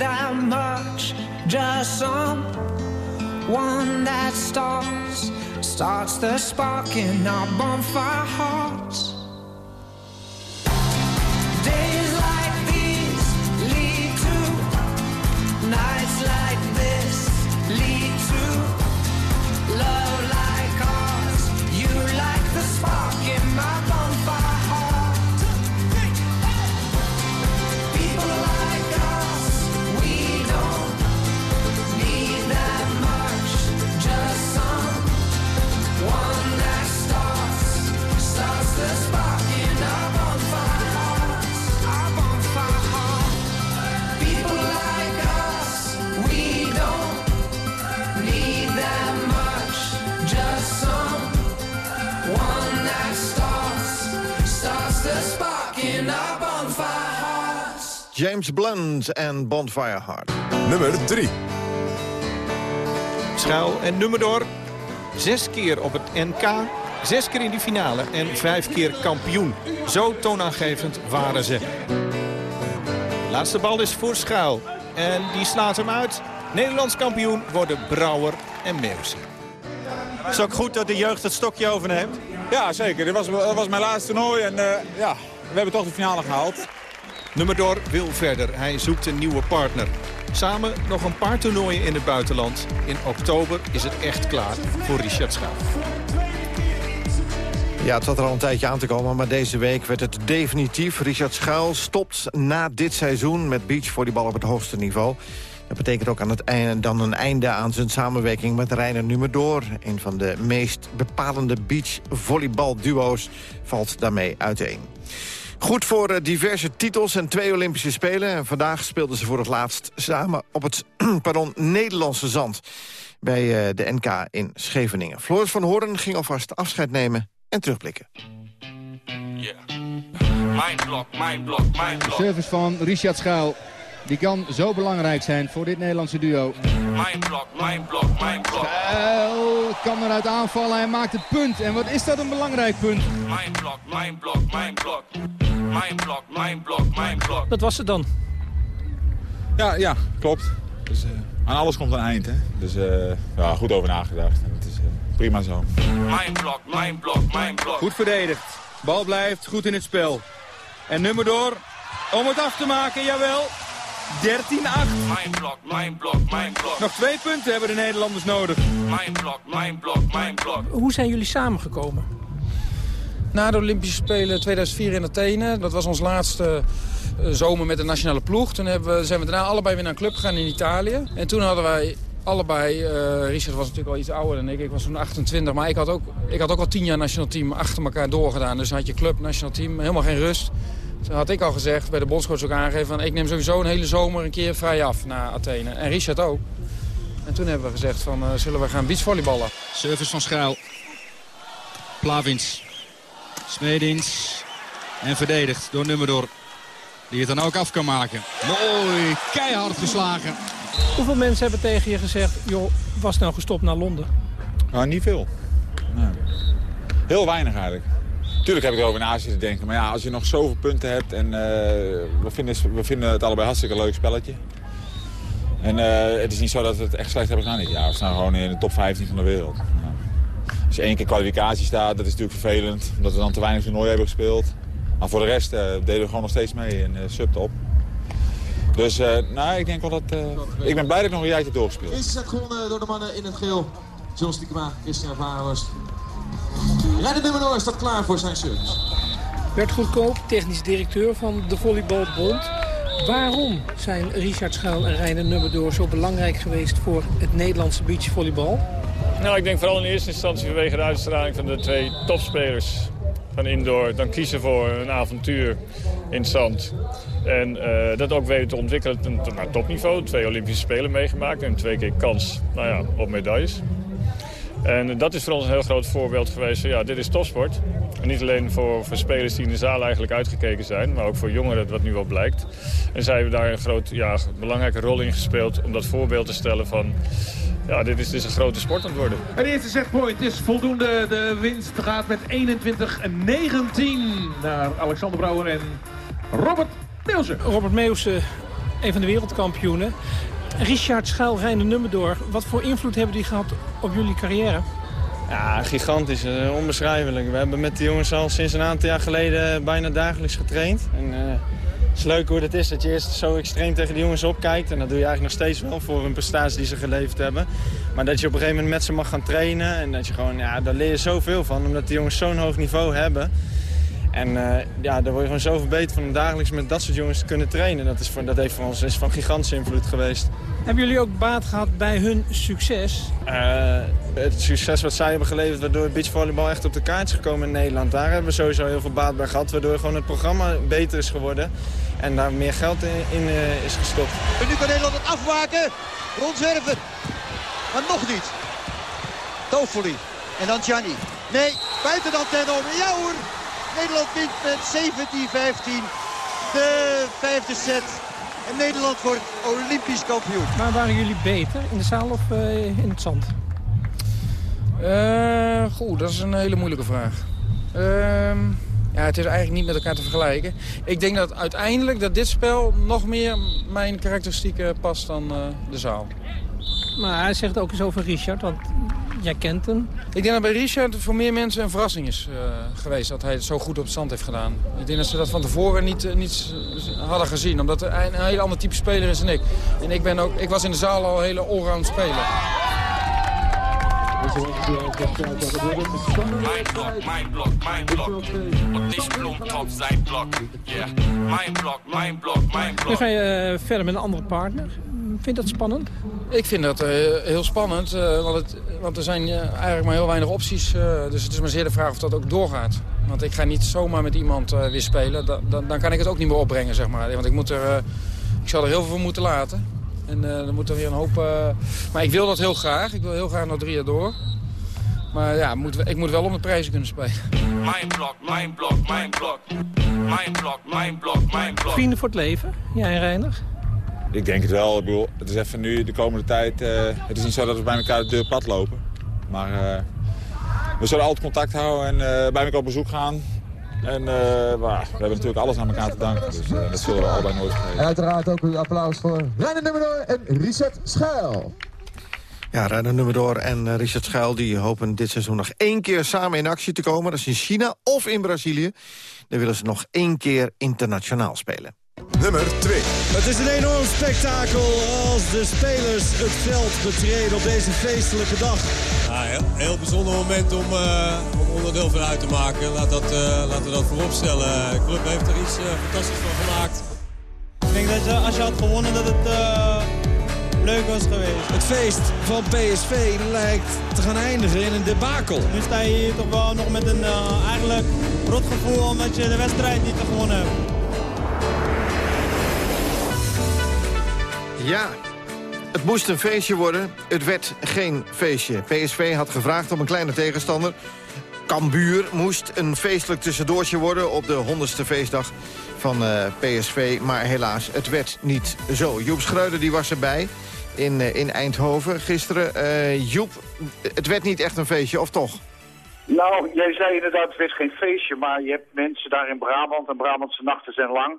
That much. Just some one that starts, starts the spark in our bonfire hearts. James Blunt en Bonfire Heart. Nummer 3. Schuil en Nummerdoor. Zes keer op het NK, zes keer in de finale en vijf keer kampioen. Zo toonaangevend waren ze. De laatste bal is voor Schuil. En die slaat hem uit. Nederlands kampioen worden Brouwer en Meeuwse. Het is ook goed dat de jeugd het stokje overneemt. Ja, zeker. Dit was, dat was mijn laatste toernooi en uh, ja, we hebben toch de finale gehaald. Nummerdoor wil verder. Hij zoekt een nieuwe partner. Samen nog een paar toernooien in het buitenland. In oktober is het echt klaar voor Richard Schaaf. Ja, het zat er al een tijdje aan te komen, maar deze week werd het definitief. Richard Schuil stopt na dit seizoen met beachvolleybal op het hoogste niveau. Dat betekent ook aan het einde, dan een einde aan zijn samenwerking met Reiner Numerdoor. Een van de meest bepalende beachvolleybalduo's valt daarmee uiteen. Goed voor eh, diverse titels en twee Olympische Spelen. En vandaag speelden ze voor het laatst samen op het [CLEARS THROAT] pardon, Nederlandse zand... bij eh, de NK in Scheveningen. Floris van Hoorn ging alvast afscheid nemen en terugblikken. Mindblock, mindblock, mindblock. Service van Richard Schuil. Die kan zo belangrijk zijn voor dit Nederlandse duo. Mindblock, mindblock, mindblock. Schuil kan eruit aanvallen en maakt het punt. En wat is dat een belangrijk punt? Mindblock, mindblock, mindblock. Mindblock, mindblock, mindblock. Dat was het dan. Ja, ja klopt. Dus, eh, aan alles komt een eind. Hè? Dus uh, ja, goed over nagedacht. En het is uh, prima zo. Mindblock, mindblock, mindblock. Goed verdedigd. Bal blijft goed in het spel. En nummer door om het af te maken, jawel. 13-8. Mindblock, mindblock, mindblock. Nog twee punten hebben de Nederlanders nodig. Mindblock, mindblock, mindblock. Hoe zijn jullie samengekomen? Na de Olympische Spelen 2004 in Athene, dat was ons laatste eh, zomer met de nationale ploeg. Toen hebben we, zijn we daarna allebei weer naar een club gegaan in Italië. En toen hadden wij allebei, uh, Richard was natuurlijk al iets ouder dan ik, ik was toen 28. Maar ik had ook, ik had ook al tien jaar nationaal team achter elkaar doorgedaan. Dus had je club, nationaal team, helemaal geen rust. Toen had ik al gezegd, bij de bondscoach ook aangegeven... van ik neem sowieso een hele zomer een keer vrij af naar Athene. En Richard ook. En toen hebben we gezegd van, uh, zullen we gaan beachvolleyballen. Service van Schuil. Plavins. Smedins. En verdedigd door Nummerdoor. Die het dan ook af kan maken. Mooi, keihard geslagen. Hoeveel mensen hebben tegen je gezegd... joh, was nou gestopt naar Londen? Nou, niet veel. Nee. Heel weinig eigenlijk. Tuurlijk heb ik erover na zitten denken. Maar ja, als je nog zoveel punten hebt... en uh, we, vinden, we vinden het allebei hartstikke leuk spelletje. En uh, het is niet zo dat we het echt slecht hebben gedaan jaar. We staan gewoon in de top 15 van de wereld. Ja. Als je één keer kwalificatie staat, dat is natuurlijk vervelend. Omdat we dan te weinig toernooi hebben gespeeld. Maar voor de rest uh, deden we gewoon nog steeds mee in uh, subtop. Dus nou, ik denk wel dat... ik ben blij dat ik nog een jaartje doorgespeeld. Eerste set gewonnen door de mannen in het geel. John Stiekema, Christian Varenhorst. Rijder nummer Noor staat klaar voor zijn service. Bert Goedkoop, technisch directeur van de Volleybalbond. Waarom zijn Richard Schuil en Reiner Nummerdoor zo belangrijk geweest voor het Nederlandse beachvolleybal? Nou, ik denk vooral in eerste instantie vanwege de uitstraling van de twee topspelers van indoor. Dan kiezen voor een avontuur in het zand. En uh, dat ook weten te ontwikkelen naar topniveau. Twee Olympische Spelen meegemaakt en twee keer kans nou ja, op medailles. En dat is voor ons een heel groot voorbeeld geweest. Ja, dit is topsport. En niet alleen voor, voor spelers die in de zaal eigenlijk uitgekeken zijn... maar ook voor jongeren, wat nu wel blijkt. En zij hebben daar een groot, ja, belangrijke rol in gespeeld... om dat voorbeeld te stellen van... Ja, dit is, dit is een grote sport aan het worden. Het eerste setpoint is voldoende. De winst gaat met 21-19 naar Alexander Brouwer en Robert Meeuwse. Robert Meeuwse, een van de wereldkampioenen. Richard Schuil, Reine Nummerdoor. Wat voor invloed hebben die gehad op jullie carrière? Ja, gigantisch. Uh, onbeschrijfelijk. We hebben met de jongens al sinds een aantal jaar geleden bijna dagelijks getraind. En, uh, het is leuk hoe het is dat je eerst zo extreem tegen de jongens opkijkt. En dat doe je eigenlijk nog steeds wel voor een prestatie die ze geleverd hebben. Maar dat je op een gegeven moment met ze mag gaan trainen. En dat je gewoon, ja, daar leer je zoveel van. Omdat die jongens zo'n hoog niveau hebben. En uh, ja, daar word je gewoon zo verbeterd van om dagelijks met dat soort jongens te kunnen trainen. Dat, is voor, dat heeft voor ons is van gigantische invloed geweest. Hebben jullie ook baat gehad bij hun succes? Uh, het succes wat zij hebben geleverd waardoor beachvolleybal echt op de kaart is gekomen in Nederland. Daar hebben we sowieso heel veel baat bij gehad. Waardoor gewoon het programma beter is geworden. En daar meer geld in, in uh, is gestopt. En nu kan Nederland het afmaken. Rondzwerven. Maar nog niet. Toffoli. En dan Gianni. Nee, buiten de antenne om. Ja hoor. Nederland wint met 17-15 de vijfde set. En Nederland wordt olympisch kampioen. Maar waren jullie beter in de zaal of uh, in het zand? Uh, goed, dat is een hele moeilijke vraag. Uh, ja, het is eigenlijk niet met elkaar te vergelijken. Ik denk dat uiteindelijk dat dit spel nog meer mijn karakteristieken past dan uh, de zaal. Maar hij zegt ook eens over Richard, want jij kent hem. Ik denk dat bij Richard voor meer mensen een verrassing is uh, geweest dat hij het zo goed op het zand heeft gedaan. Ik denk dat ze dat van tevoren niet, uh, niet hadden gezien, omdat hij een, heel ander type speler is dan ik. En ik, ben ook, ik was in de zaal al een hele allround speler. Mijn blok, mijn blok, mijn blok. Op deze bloemtop zijn blok. Yeah. Mijn blok, mijn blok, mijn Nu blok. ga je eh, verder met een andere partner. Vind je dat spannend? Ik vind dat eh, heel spannend, eh, want, het, want er zijn eh, eigenlijk maar heel weinig opties. eh, dus het is maar zeer de vraag of dat ook doorgaat. Want ik ga niet zomaar met iemand eh, weer spelen. Da- dan- dan kan ik het ook niet meer opbrengen, zeg maar. Want ik, moet er, eh, ik zal er heel veel voor moeten laten. En eh, dan moet er weer een hoop... eh, maar ik wil dat heel graag. Ik wil heel graag nog drie jaar door. Maar ja, moet, ik moet wel om de prijzen kunnen spelen. Mijn blok, mijn blok, mijn blok. Mijn blok, mijn blok, mijn blok. Vrienden voor het leven, jij en Reiner? Ik denk het wel. Ik bedoel, het is even nu de komende tijd... eh, het is niet zo dat we bij elkaar de deur pad lopen. Maar eh, we zullen altijd contact houden en eh, bij elkaar op bezoek gaan. En eh, we hebben natuurlijk alles aan elkaar te danken. Dus eh, dat zullen we allebei nooit vergeten. En uiteraard ook een applaus voor Reiner Nummer en Richard Schuil. Ja, Reiner Nummerdoor en Richard Schuil die hopen dit seizoen nog één keer samen in actie te komen. Dat is in China of in Brazilië. Dan willen ze nog één keer internationaal spelen. Nummer 2. Het is een enorm spektakel als de spelers het veld betreden op deze feestelijke dag. Ja, heel, heel bijzonder moment om, eh, om onderdeel van uit te maken. Laat dat, eh, laten we dat voorop stellen. De club heeft er iets eh, fantastisch van gemaakt. Ik denk dat je, als je had gewonnen dat het leuk was geweest. Het feest van PSV lijkt te gaan eindigen in een debakel. Nu sta je hier toch wel nog met een eigenlijk rot gevoel omdat je de wedstrijd niet gewonnen hebt. Ja, het moest een feestje worden. Het werd geen feestje. PSV had gevraagd om een kleine tegenstander. Cambuur moest een feestelijk tussendoortje worden... op de 100ste feestdag van eh, PSV. Maar helaas, het werd niet zo. Joep Schreuder die was erbij in, eh, in Eindhoven gisteren. Eh, Joep, het werd niet echt een feestje, of toch? Nou, jij zei inderdaad, het werd geen feestje, maar je hebt mensen daar in Brabant en Brabantse nachten zijn lang.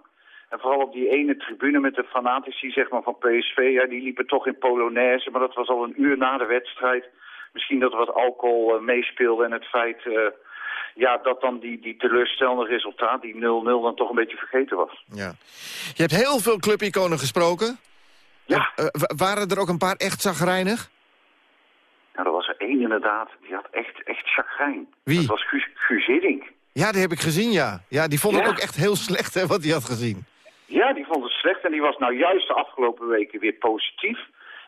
En vooral op die ene tribune met de fanatici zeg maar, van PSV, ja, die liepen toch in Polonaise, maar dat was al een uur na de wedstrijd. Misschien dat er wat alcohol eh, meespeelde en het feit eh, ja, dat dan die, die teleurstellende resultaat, die 0-0, dan toch een beetje vergeten was. Ja. Je hebt heel veel clubiconen gesproken. Ja. waren er ook een paar echt zagrijnig? Nou, er was er één inderdaad, die had echt, echt chagrijn. Wie? Dat was Guus, Guus Hiddink. Ja, die heb ik gezien, ja. Ja, die vond het Ja. ook echt heel slecht, hè, wat hij had gezien. Ja, die vond het slecht en die was nou juist de afgelopen weken weer positief.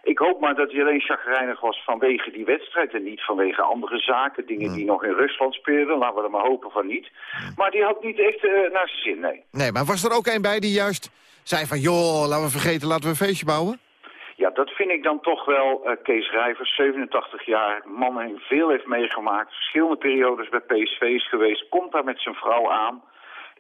Ik hoop maar dat hij alleen chagrijnig was vanwege die wedstrijd en niet vanwege andere zaken. Dingen die nog in Rusland speelden, laten we er maar hopen van niet. Maar die had niet echt eh, naar zijn zin, nee. Nee, maar was er ook een bij die juist zei van... joh, laten we vergeten, laten we een feestje bouwen? Ja, dat vind ik dan toch wel eh, Kees Rijvers, 87 jaar, man en veel heeft meegemaakt. Verschillende periodes bij PSV is geweest, komt daar met zijn vrouw aan.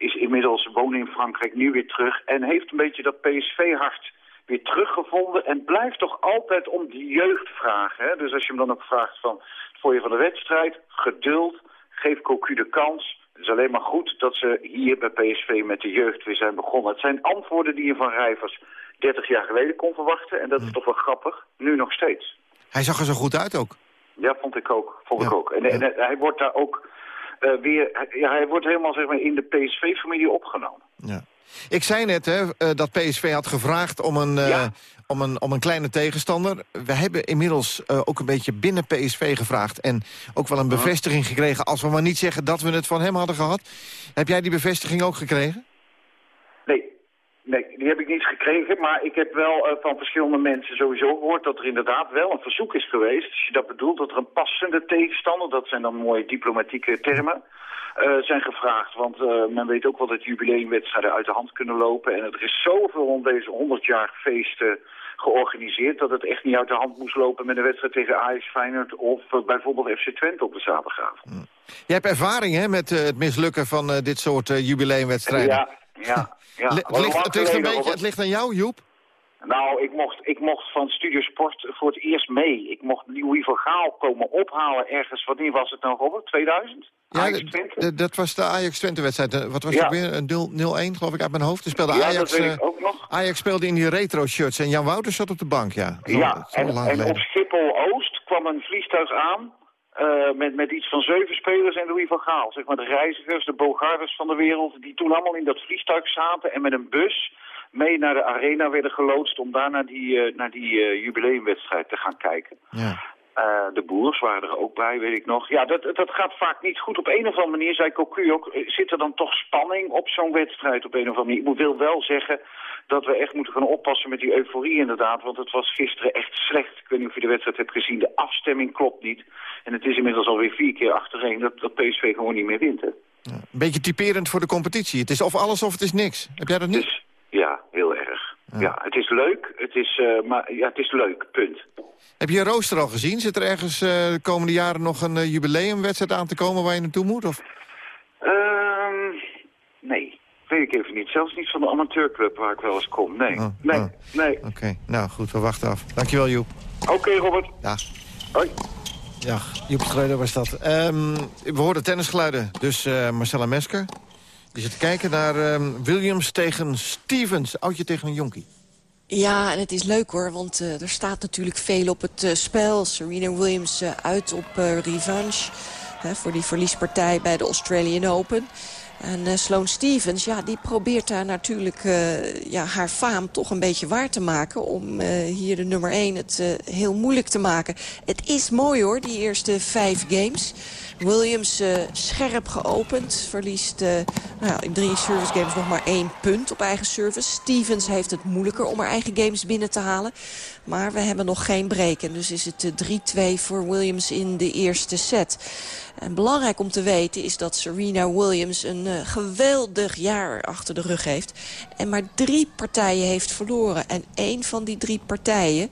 Is inmiddels wonen in Frankrijk, nu weer terug. En heeft een beetje dat PSV-hart weer teruggevonden. En blijft toch altijd om die jeugd vragen. Hè? Dus als je hem dan ook vraagt van, voor je van de wedstrijd, geduld, geef Cocu de kans. Het is alleen maar goed dat ze hier bij PSV met de jeugd weer zijn begonnen. Het zijn antwoorden die je van Rijvers 30 jaar geleden kon verwachten. En dat is toch wel grappig. Nu nog steeds. Hij zag er zo goed uit ook. Ja, vond ik ook. Vond ik ook. En, en hij wordt daar ook eh, weer... hij- Ja, hij wordt helemaal zeg maar, in de PSV-familie opgenomen. Ja. Ik zei net hè, eh, dat PSV had gevraagd om een, eh, om, een, om een kleine tegenstander. We hebben inmiddels ook een beetje binnen PSV gevraagd... en ook wel een bevestiging gekregen... als we maar niet zeggen dat we het van hem hadden gehad. Heb jij die bevestiging ook gekregen? Nee, nee, die heb ik niet gekregen. Maar ik heb wel eh, van verschillende mensen sowieso gehoord... dat er inderdaad wel een verzoek is geweest. Als je dat bedoelt, dat er een passende tegenstander... dat zijn dan mooie diplomatieke termen... eh, zijn gevraagd. Want eh, men weet ook wel dat jubileumwedstrijden uit de hand kunnen lopen. En er is zoveel rond deze 100 jaar feesten georganiseerd... dat het echt niet uit de hand moest lopen met een wedstrijd tegen Ajax Feyenoord... of bijvoorbeeld FC Twente op de zaterdagavond. Jij hebt ervaring hè, met het mislukken van dit soort jubileumwedstrijden. Ja, ja, ja. Het, ligt, het, ligt een beetje, het ligt aan jou, Joep. Nou, ik mocht, ik mocht van Studio Sport voor het eerst mee. Ik mocht Louis van Gaal komen ophalen ergens. Wanneer was het nou, Robert? 2000? Ja, dat was de Ajax-Twente-wedstrijd. Wat was Ja. het ook weer? Een 0 0-1, geloof ik, uit mijn hoofd. Speelde Ja, dat Ajax, weet ik eh, ook nog. Ajax speelde in die retro-shirts en Jan Wouters zat op de bank, ja. Zo- Ja, en, op Schiphol-Oost kwam een vliegtuig aan... eh, met, met iets van zeven spelers en Louis van Gaal. Zeg maar de reizigers, de Bogarders van de wereld... die toen allemaal in dat vliegtuig zaten en met een bus mee naar de arena werden geloodst... om daar naar die, eh, naar die eh, jubileumwedstrijd te gaan kijken. Ja. De boers waren er ook bij, weet ik nog. Ja, dat, dat gaat vaak niet goed. Op een of andere manier, zei Cocu ook, zit er dan toch spanning op zo'n wedstrijd op een of andere manier. Ik moet wel zeggen dat we echt moeten gaan oppassen met die euforie inderdaad. Want het was gisteren echt slecht. Ik weet niet of je de wedstrijd hebt gezien. De afstemming klopt niet. En het is inmiddels alweer vier keer achtereen dat, dat PSV gewoon niet meer wint. Hè. Een beetje typerend voor de competitie. Het is of alles of het is niks. Heb jij dat niet? Dus, ja, heel erg. Ja. het is leuk. Het is, uh, maar, ja, het is leuk, punt. Heb je je rooster al gezien? Zit er ergens uh, de komende jaren nog een uh, jubileumwedstrijd aan te komen waar je naartoe moet? Of? Um, nee, weet ik even niet. Zelfs niet van de amateurclub waar ik wel eens kom. Nee, oh, nee, oh. nee. Oké, okay. nou goed, we wachten af. Dankjewel, Joep. Oké, okay, Robert. Ja. Hoi. Ja, Joep Schreuder was dat. Um, we hoorden tennisgeluiden, dus uh, Marcella Mesker. Die zit te kijken naar um, Williams tegen Stevens. Oudje tegen een jonkie. Ja, en het is leuk hoor, want uh, er staat natuurlijk veel op het uh, spel. Serena Williams uh, uit op revanche hè, voor die verliespartij bij de Australian Open. En uh, Sloane Stevens, ja, die probeert daar natuurlijk uh, ja, haar faam toch een beetje waar te maken... om uh, hier de nummer 1 het heel moeilijk te maken. Het is mooi hoor, die eerste vijf games. Williams scherp geopend, verliest nou, in drie service games nog maar één punt op eigen service. Stevens heeft het moeilijker om haar eigen games binnen te halen. Maar we hebben nog geen breken, dus is het 3-2 voor Williams in de eerste set. En belangrijk om te weten is dat Serena Williams een geweldig jaar achter de rug heeft. En maar drie partijen heeft verloren. En één van die drie partijen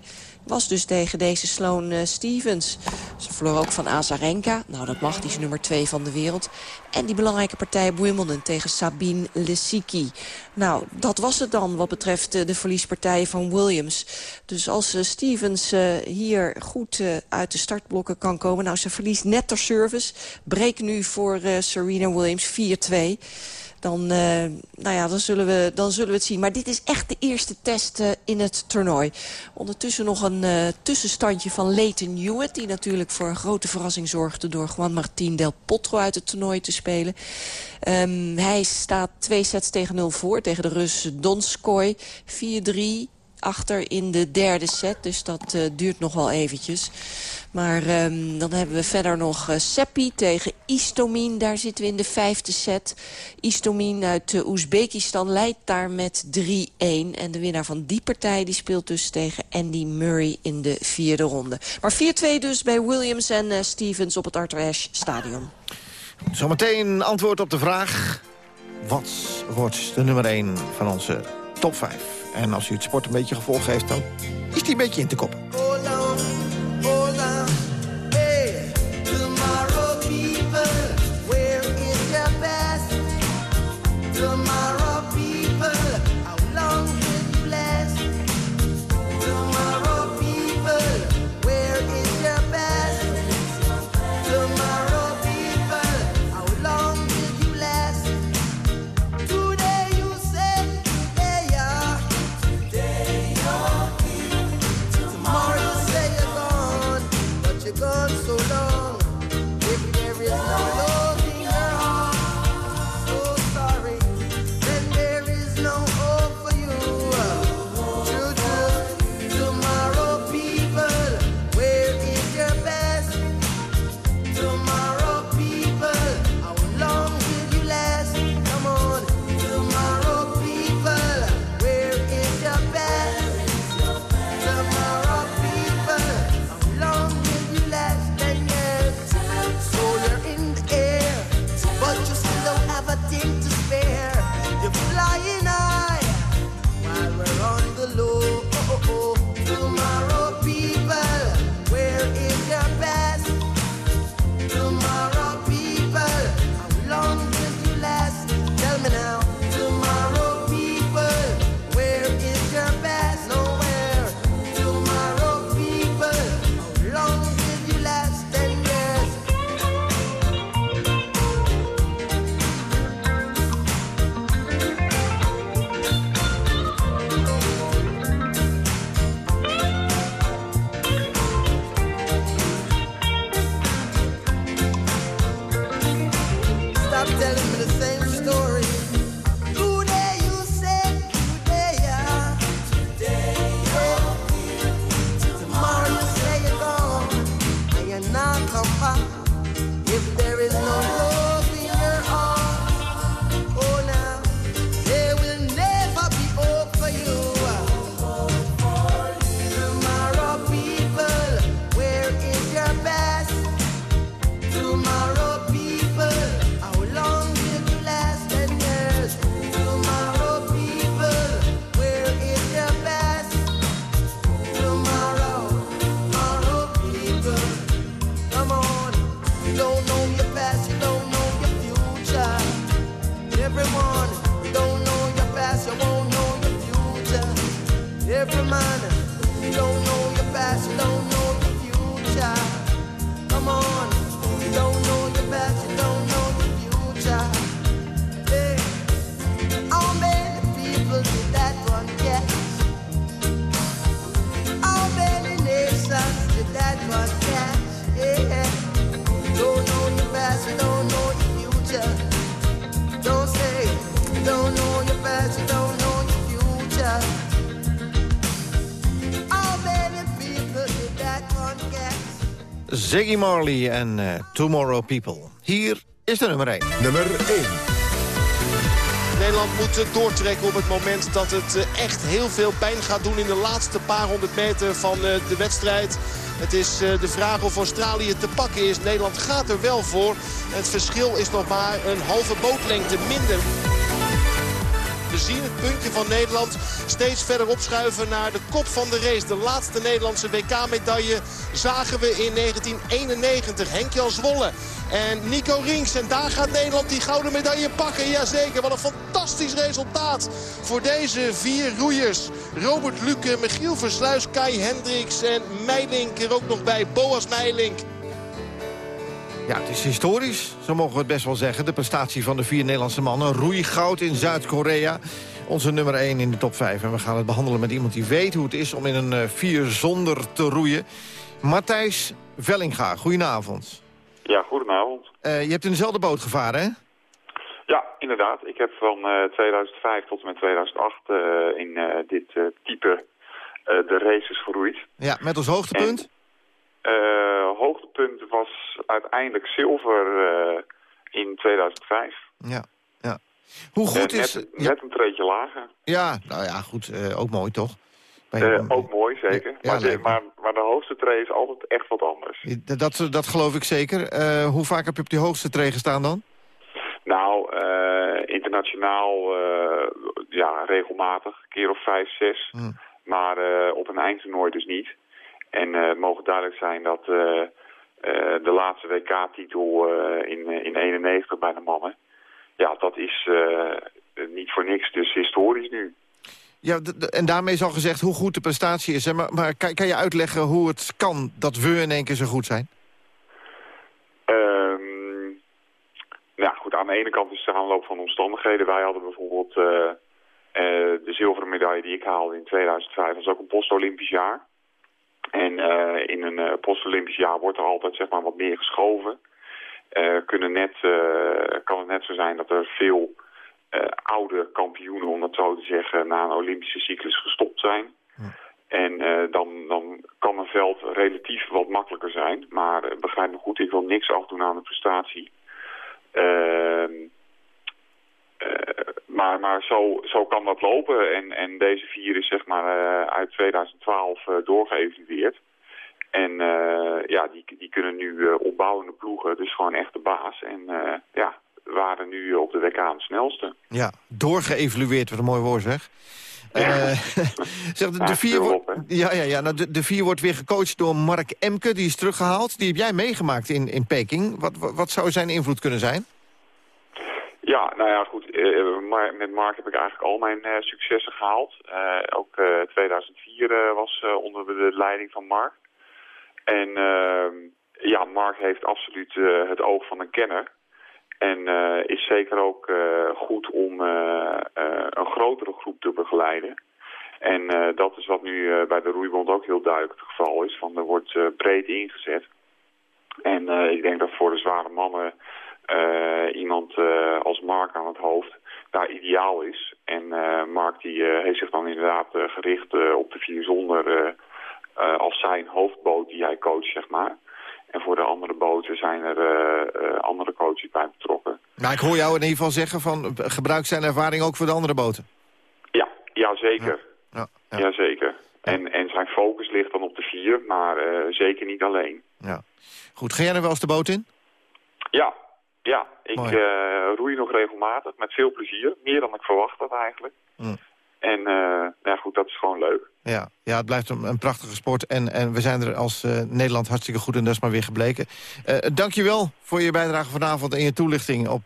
was dus tegen deze Sloane uh, Stevens. Ze verloor ook van Azarenka. Nou, dat mag, die is nummer 2 van de wereld. En die belangrijke partij Wimbledon tegen Sabine Lesicki. Nou, dat was het dan wat betreft uh, de verliespartijen van Williams. Dus als uh, Stevens hier goed uit de startblokken kan komen... nou, ze verliest net ter service. Breek nu voor Serena Williams 4-2 dan, uh, nou ja, dan, zullen we, dan zullen we het zien. Maar dit is echt de eerste test uh, in het toernooi. Ondertussen nog een uh, tussenstandje van Leighton Hewitt... die natuurlijk voor een grote verrassing zorgde... door Juan Martín del Potro uit het toernooi te spelen. Um, hij staat twee sets tegen nul voor tegen de Rus Donskoy. 4-3 achter in de derde set, dus dat duurt nog wel eventjes. Maar um, dan hebben we verder nog uh, Seppi tegen Istomin. Daar zitten we in de vijfde set. Istomin uit uh, Oezbekistan leidt daar met 3-1. En de winnaar van die partij die speelt dus tegen Andy Murray in de vierde ronde. Maar 4-2 dus bij Williams en Stevens op het Arthur Ashe Stadion. Zometeen antwoord op de vraag... wat wordt de nummer 1 van onze top 5? En als u het sport een beetje gevolg heeft, dan is die een beetje in te koppen. Ziggy Marley en eh, Tomorrow People. Hier is de nummer 1. Nummer 1. Nederland moet doortrekken op het moment dat het eh, echt heel veel pijn gaat doen... in de laatste paar honderd meter van eh, de wedstrijd. Het is de vraag of Australië te pakken is. Nederland gaat er wel voor. Het verschil is nog maar een halve bootlengte minder. We zien het puntje van Nederland steeds verder opschuiven naar de kop van de race. De laatste Nederlandse WK-medaille zagen we in 1991. Henk-Jan Zwolle en Nico Rings. En daar gaat Nederland die gouden medaille pakken. Jazeker, wat een fantastisch resultaat voor deze vier roeiers. Robert Luke, Michiel Versluis, Kai Hendricks en Meilink er ook nog bij. Boas Meilink. Ja, het is historisch, zo mogen we het best wel zeggen. De prestatie van de vier Nederlandse mannen. Roeigoud in Zuid-Korea. Onze nummer 1 in de top 5. En we gaan het behandelen met iemand die weet hoe het is om in een uh, vier zonder te roeien. Matthijs Vellinga, goedenavond. Ja, goedenavond. Uh, je hebt in dezelfde boot gevaren, hè? Ja, inderdaad. Ik heb van uh, 2005 tot en met 2008 uh, in dit type de races geroeid. Ja, met als hoogtepunt? En... Hoogtepunt was uiteindelijk zilver in 2005. Ja, ja. Hoe goed is... Net, ja. net een treetje lager. Ja, nou ja, goed. ook mooi, toch? Ook mooi, zeker. Ja, maar, de, maar, maar, de hoogste tree is altijd echt wat anders. Dat, dat geloof ik zeker. hoe vaak heb je op die hoogste tree gestaan dan? Nou, internationaal ja, regelmatig. Een keer of vijf, zes. Hm. Maar op een eindtoernooi dus niet. En het mogen duidelijk zijn dat de laatste WK-titel in, in 91 bij de mannen... ja, dat is niet voor niks, dus historisch nu. Ja, en daarmee is al gezegd hoe goed de prestatie is. Maar, maar kan, kan, je uitleggen hoe het kan dat we in één keer zo goed zijn? Um, nou goed, aan de ene kant is de aanloop van omstandigheden. Wij hadden bijvoorbeeld de zilveren medaille die ik haalde in 2005. Dat was ook een post-Olympisch jaar. En uh, in een post-Olympisch jaar wordt er altijd zeg maar, wat meer geschoven. Kunnen net, kan het net zo zijn dat er veel oude kampioenen, om dat zo te zeggen, na een Olympische cyclus gestopt zijn. En dan, dan kan een veld relatief wat makkelijker zijn. Maar begrijp me goed, ik wil niks afdoen aan de prestatie. Ehm, maar, maar zo, zo kan dat lopen. En, en deze vier is zeg maar uit 2012 uh, doorgeëvalueerd. En ja, die, die kunnen nu opbouwende ploegen, dus gewoon echt de baas. En ja, waren nu op de WK aan het snelste. Ja, doorgeëvalueerd, wat een mooi woord zeg. Ja. [LAUGHS] zeg, de, de, vier op, ja, ja, ja, nou, de, de vier wordt weer gecoacht door Mark Emke, die is teruggehaald. Die heb jij meegemaakt in, in Peking. Wat, wat, wat zou zijn invloed kunnen zijn? Ja, nou ja, goed. Uh, maar met Mark heb ik eigenlijk al mijn uh, successen gehaald. Ook 2004 was onder de leiding van Mark. En ehm, ja, Mark heeft absoluut het oog van een kenner. En is zeker ook goed om een grotere groep te begeleiden. En dat is wat nu bij de Roeibond ook heel duidelijk het geval is. Van er wordt breed ingezet. En ik denk dat voor de zware mannen... Iemand als Mark aan het hoofd daar ideaal is. En Mark die heeft zich dan inderdaad gericht op de vier zonder als zijn hoofdboot die hij coacht, zeg maar. En voor de andere boten zijn er andere coaches bij betrokken. Nou, ik hoor jou in ieder geval zeggen van gebruik zijn ervaring ook voor de andere boten. Ja, ja zeker. Ja, ja. ja zeker. En, en zijn focus ligt dan op de vier, maar zeker niet alleen. Ja. Goed, ga jij er wel eens de boot in? Ja, ja, ik uh, roei nog regelmatig met veel plezier. Meer dan ik verwacht had eigenlijk. Mm. En uh, ja, goed, dat is gewoon leuk. Ja, ja het blijft een, een prachtige sport. En, en we zijn er als uh, Nederland hartstikke goed en dat is maar weer gebleken. Uh, dankjewel voor je bijdrage vanavond en je toelichting op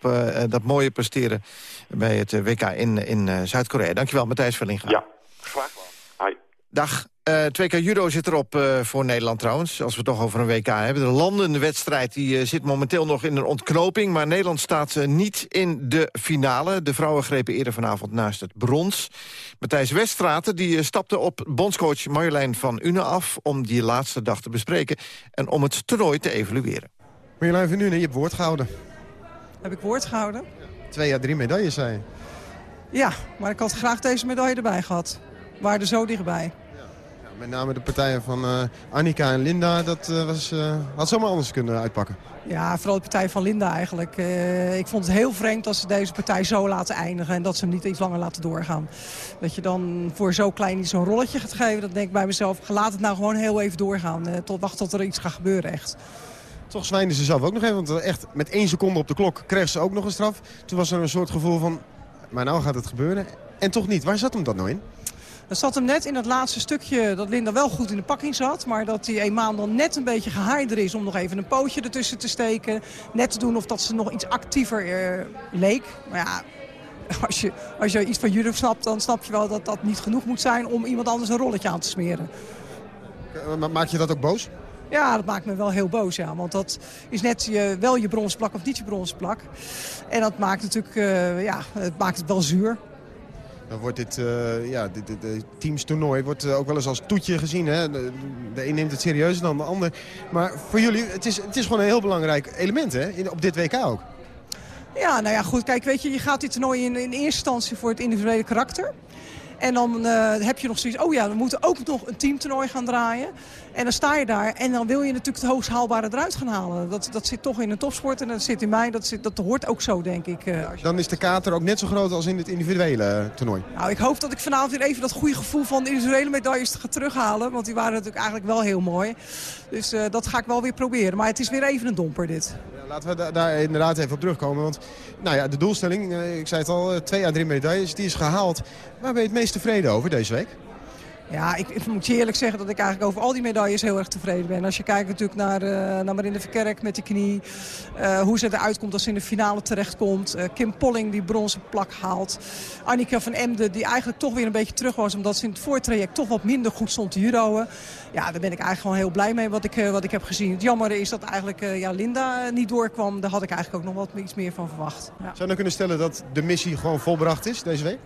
dat mooie presteren bij het WK in, in Zuid-Korea. Dankjewel, Matthijs Verlinga. Ja, graag gedaan. Dag. Uh, 2K judo zit erop uh, voor Nederland trouwens, als we het toch over een WK hebben. De landenwedstrijd die, uh, zit momenteel nog in een ontknoping... maar Nederland staat niet in de finale. De vrouwen grepen eerder vanavond naast het brons. Matthijs Weststraten die, stapte op bondscoach Marjolein van Une af... om die laatste dag te bespreken en om het toernooi te evalueren. Marjolein van Une, je hebt woord gehouden. Heb ik woord gehouden? Twee à drie medailles, zei je. Ja, maar ik had graag deze medaille erbij gehad. We waren er zo dichtbij. Met name de partijen van uh, Annika en Linda, dat uh, was, uh, had zomaar anders kunnen uitpakken. Ja, vooral de partij van Linda eigenlijk. ik vond het heel vreemd dat ze deze partij zo laten eindigen... en dat ze hem niet iets langer laten doorgaan. Dat je dan voor zo klein iets zo'n rolletje gaat geven, dat denk ik bij mezelf... laat het nou gewoon heel even doorgaan, tot wacht tot er iets gaat gebeuren echt. Toch zwijnden ze zelf ook nog even, want echt met één seconde op de klok kreeg ze ook nog een straf. Toen was er een soort gevoel van, maar nou gaat het gebeuren. En toch niet. Waar zat hem dat nou in? Dat zat hem net in het laatste stukje dat Linda wel goed in de pakking zat. Maar dat die eenmaal dan net een beetje gehaider is om nog even een pootje ertussen te steken. Net te doen of dat ze nog iets actiever uh, leek. Maar ja, [LAUGHS] als je, als je iets van judo snapt, dan snap je wel dat dat niet genoeg moet zijn om iemand anders een rolletje aan te smeren. Maak je dat ook boos? Ja, dat maakt me wel heel boos, ja. Want dat is net je, wel je bronsplak of niet je bronsplak. En dat maakt natuurlijk, uh, ja, het maakt het wel zuur. Dan wordt dit, uh, ja, dit, dit, dit wordt uh, ook wel eens als toetje gezien. Hè? De, een neemt het serieuzer dan de ander. Maar voor jullie, het is, het is gewoon een heel belangrijk element hè? In, op dit WK ook. Ja, nou ja, goed. Kijk, weet je, je gaat dit toernooi in, in eerste instantie voor het individuele karakter. En dan uh, heb je nog zoiets, oh ja, we moeten ook nog een teamtoernooi gaan draaien. En dan sta je daar en dan wil je natuurlijk het hoogst haalbare eruit gaan halen. Dat, dat zit toch in een topsport en dat zit in mij, dat, zit, dat hoort ook zo, denk ik. Uh, dan is de kater ook net zo groot als in het individuele eh, toernooi? Nou, ik hoop dat ik vanavond weer even dat goede gevoel van de individuele medailles ga terughalen. Want die waren natuurlijk eigenlijk wel heel mooi. Dus uh, dat ga ik wel weer proberen. Maar het is weer even een domper, dit. Ja, laten we daar inderdaad even op terugkomen. Want nou ja, de doelstelling, ik zei het al, twee à drie medailles, die is gehaald. Waar ben je het meest tevreden over deze week? Ja, ik, ik, moet je eerlijk zeggen dat ik eigenlijk over al die medailles heel erg tevreden ben. Als je kijkt natuurlijk naar, uh, naar Marinde Verkerk met die knie. Uh, hoe ze eruit komt als ze in de finale terechtkomt. Uh, Kim Polling die bronzen plak haalt. Annika van Emden die eigenlijk toch weer een beetje terug was. Omdat ze in het voortraject toch wat minder goed stond te judoën. Ja, daar ben ik eigenlijk gewoon heel blij mee wat ik, wat ik heb gezien. Het jammer is dat eigenlijk ja, Linda niet doorkwam. Daar had ik eigenlijk ook nog wat iets meer van verwacht. Ja. Zou je nou kunnen stellen dat de missie gewoon volbracht is deze week?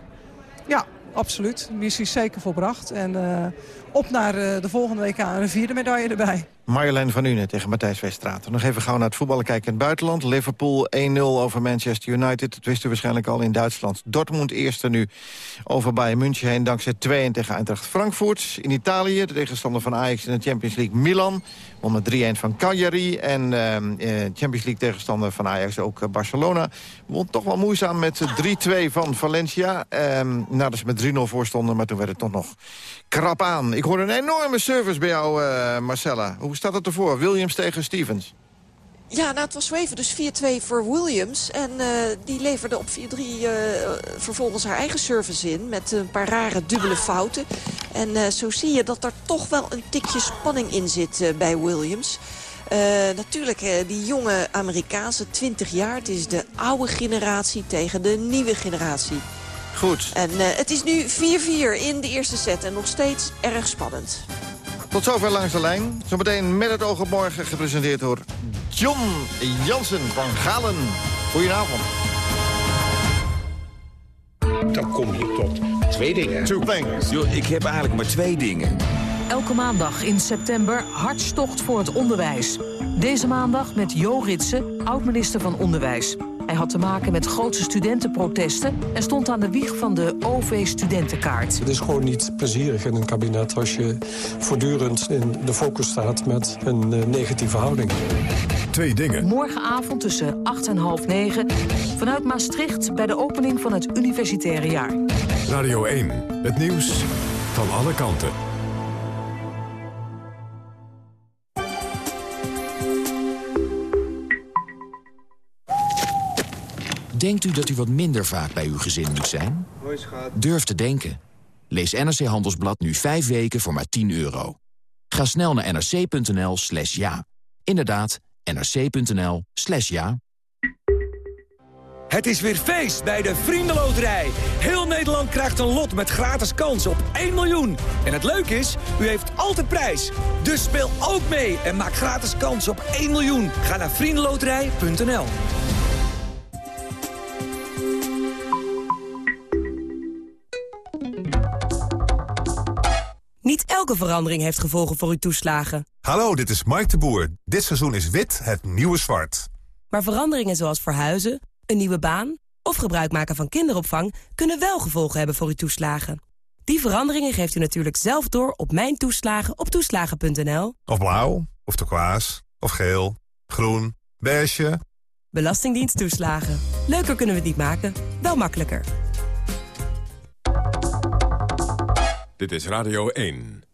Ja, absoluut. Missie is zeker volbracht. En uh, op naar uh, de volgende week aan een vierde medaille erbij. Marjolein van Une tegen Matthijs Westraat. Nog even gauw naar het voetballen kijken in het buitenland. Liverpool 1-0 over Manchester United. Dat wisten we waarschijnlijk al in Duitsland. Dortmund eerste nu over Bayern München heen. Dankzij 2-1 tegen Eintracht Frankfurt. In Italië de tegenstander van Ajax in de Champions League Milan. Won met 3-1 van Cagliari. En uh, Champions League tegenstander van Ajax ook uh, Barcelona. Won toch wel moeizaam met 3-2 van Valencia. Um, nadat ze met 3-0 voor stonden. Maar toen werd het toch nog krap aan. Ik hoorde een enorme service bij jou, uh, Marcella. Staat het ervoor? Williams tegen Stevens. Ja, nou, het was zo even dus 4-2 voor Williams. En uh, die leverde op 4-3 uh, vervolgens haar eigen service in. Met een paar rare dubbele fouten. En uh, zo zie je dat er toch wel een tikje spanning in zit bij Williams. natuurlijk, die jonge Amerikaanse, 20 jaar. Het is de oude generatie tegen de nieuwe generatie. Goed. En het is nu 4-4 in de eerste set. En nog steeds erg spannend. Tot zover langs de lijn. Zometeen met het oog op morgen gepresenteerd door John Jansen van Galen. Goedenavond. Dan kom je tot twee dingen. Two things. Yo, ik heb eigenlijk maar twee dingen. Elke maandag in september hartstocht voor het onderwijs. Deze maandag met Jo Ritsen, oud-minister van Onderwijs. Hij had te maken met grootse studentenprotesten... en stond aan de wieg van de OV-studentenkaart. Het is gewoon niet plezierig in een kabinet... als je voortdurend in de focus staat met een uh, negatieve houding. Twee dingen. Morgenavond tussen 8 en half 9... vanuit Maastricht bij de opening van het universitaire jaar. Radio 1, het nieuws van alle kanten. Denkt u dat u wat minder vaak bij uw gezin moet zijn? Durf te denken. Lees NRC Handelsblad nu 5 weken voor maar 10 euro. Ga snel naar nrc.nl slash ja. Inderdaad, nrc.nl slash ja. Het is weer feest bij de Vriendenloterij. Heel Nederland krijgt een lot met gratis kans op 1 miljoen. En het leuke is, u heeft altijd prijs. Dus speel ook mee en maak gratis kans op 1 miljoen. Ga naar vriendenloterij.nl. Niet elke verandering heeft gevolgen voor uw toeslagen. Hallo, dit is Mike de Boer. Dit seizoen is wit het nieuwe zwart. Maar veranderingen zoals verhuizen, een nieuwe baan of gebruik maken van kinderopvang kunnen wel gevolgen hebben voor uw toeslagen. Die veranderingen geeft u natuurlijk zelf door op Mijn Toeslagen op toeslagen.nl. Of blauw, of turquoise, of geel, groen, beige. Belastingdienst toeslagen. Leuker kunnen we het niet maken, wel makkelijker. Dit is Radio 1.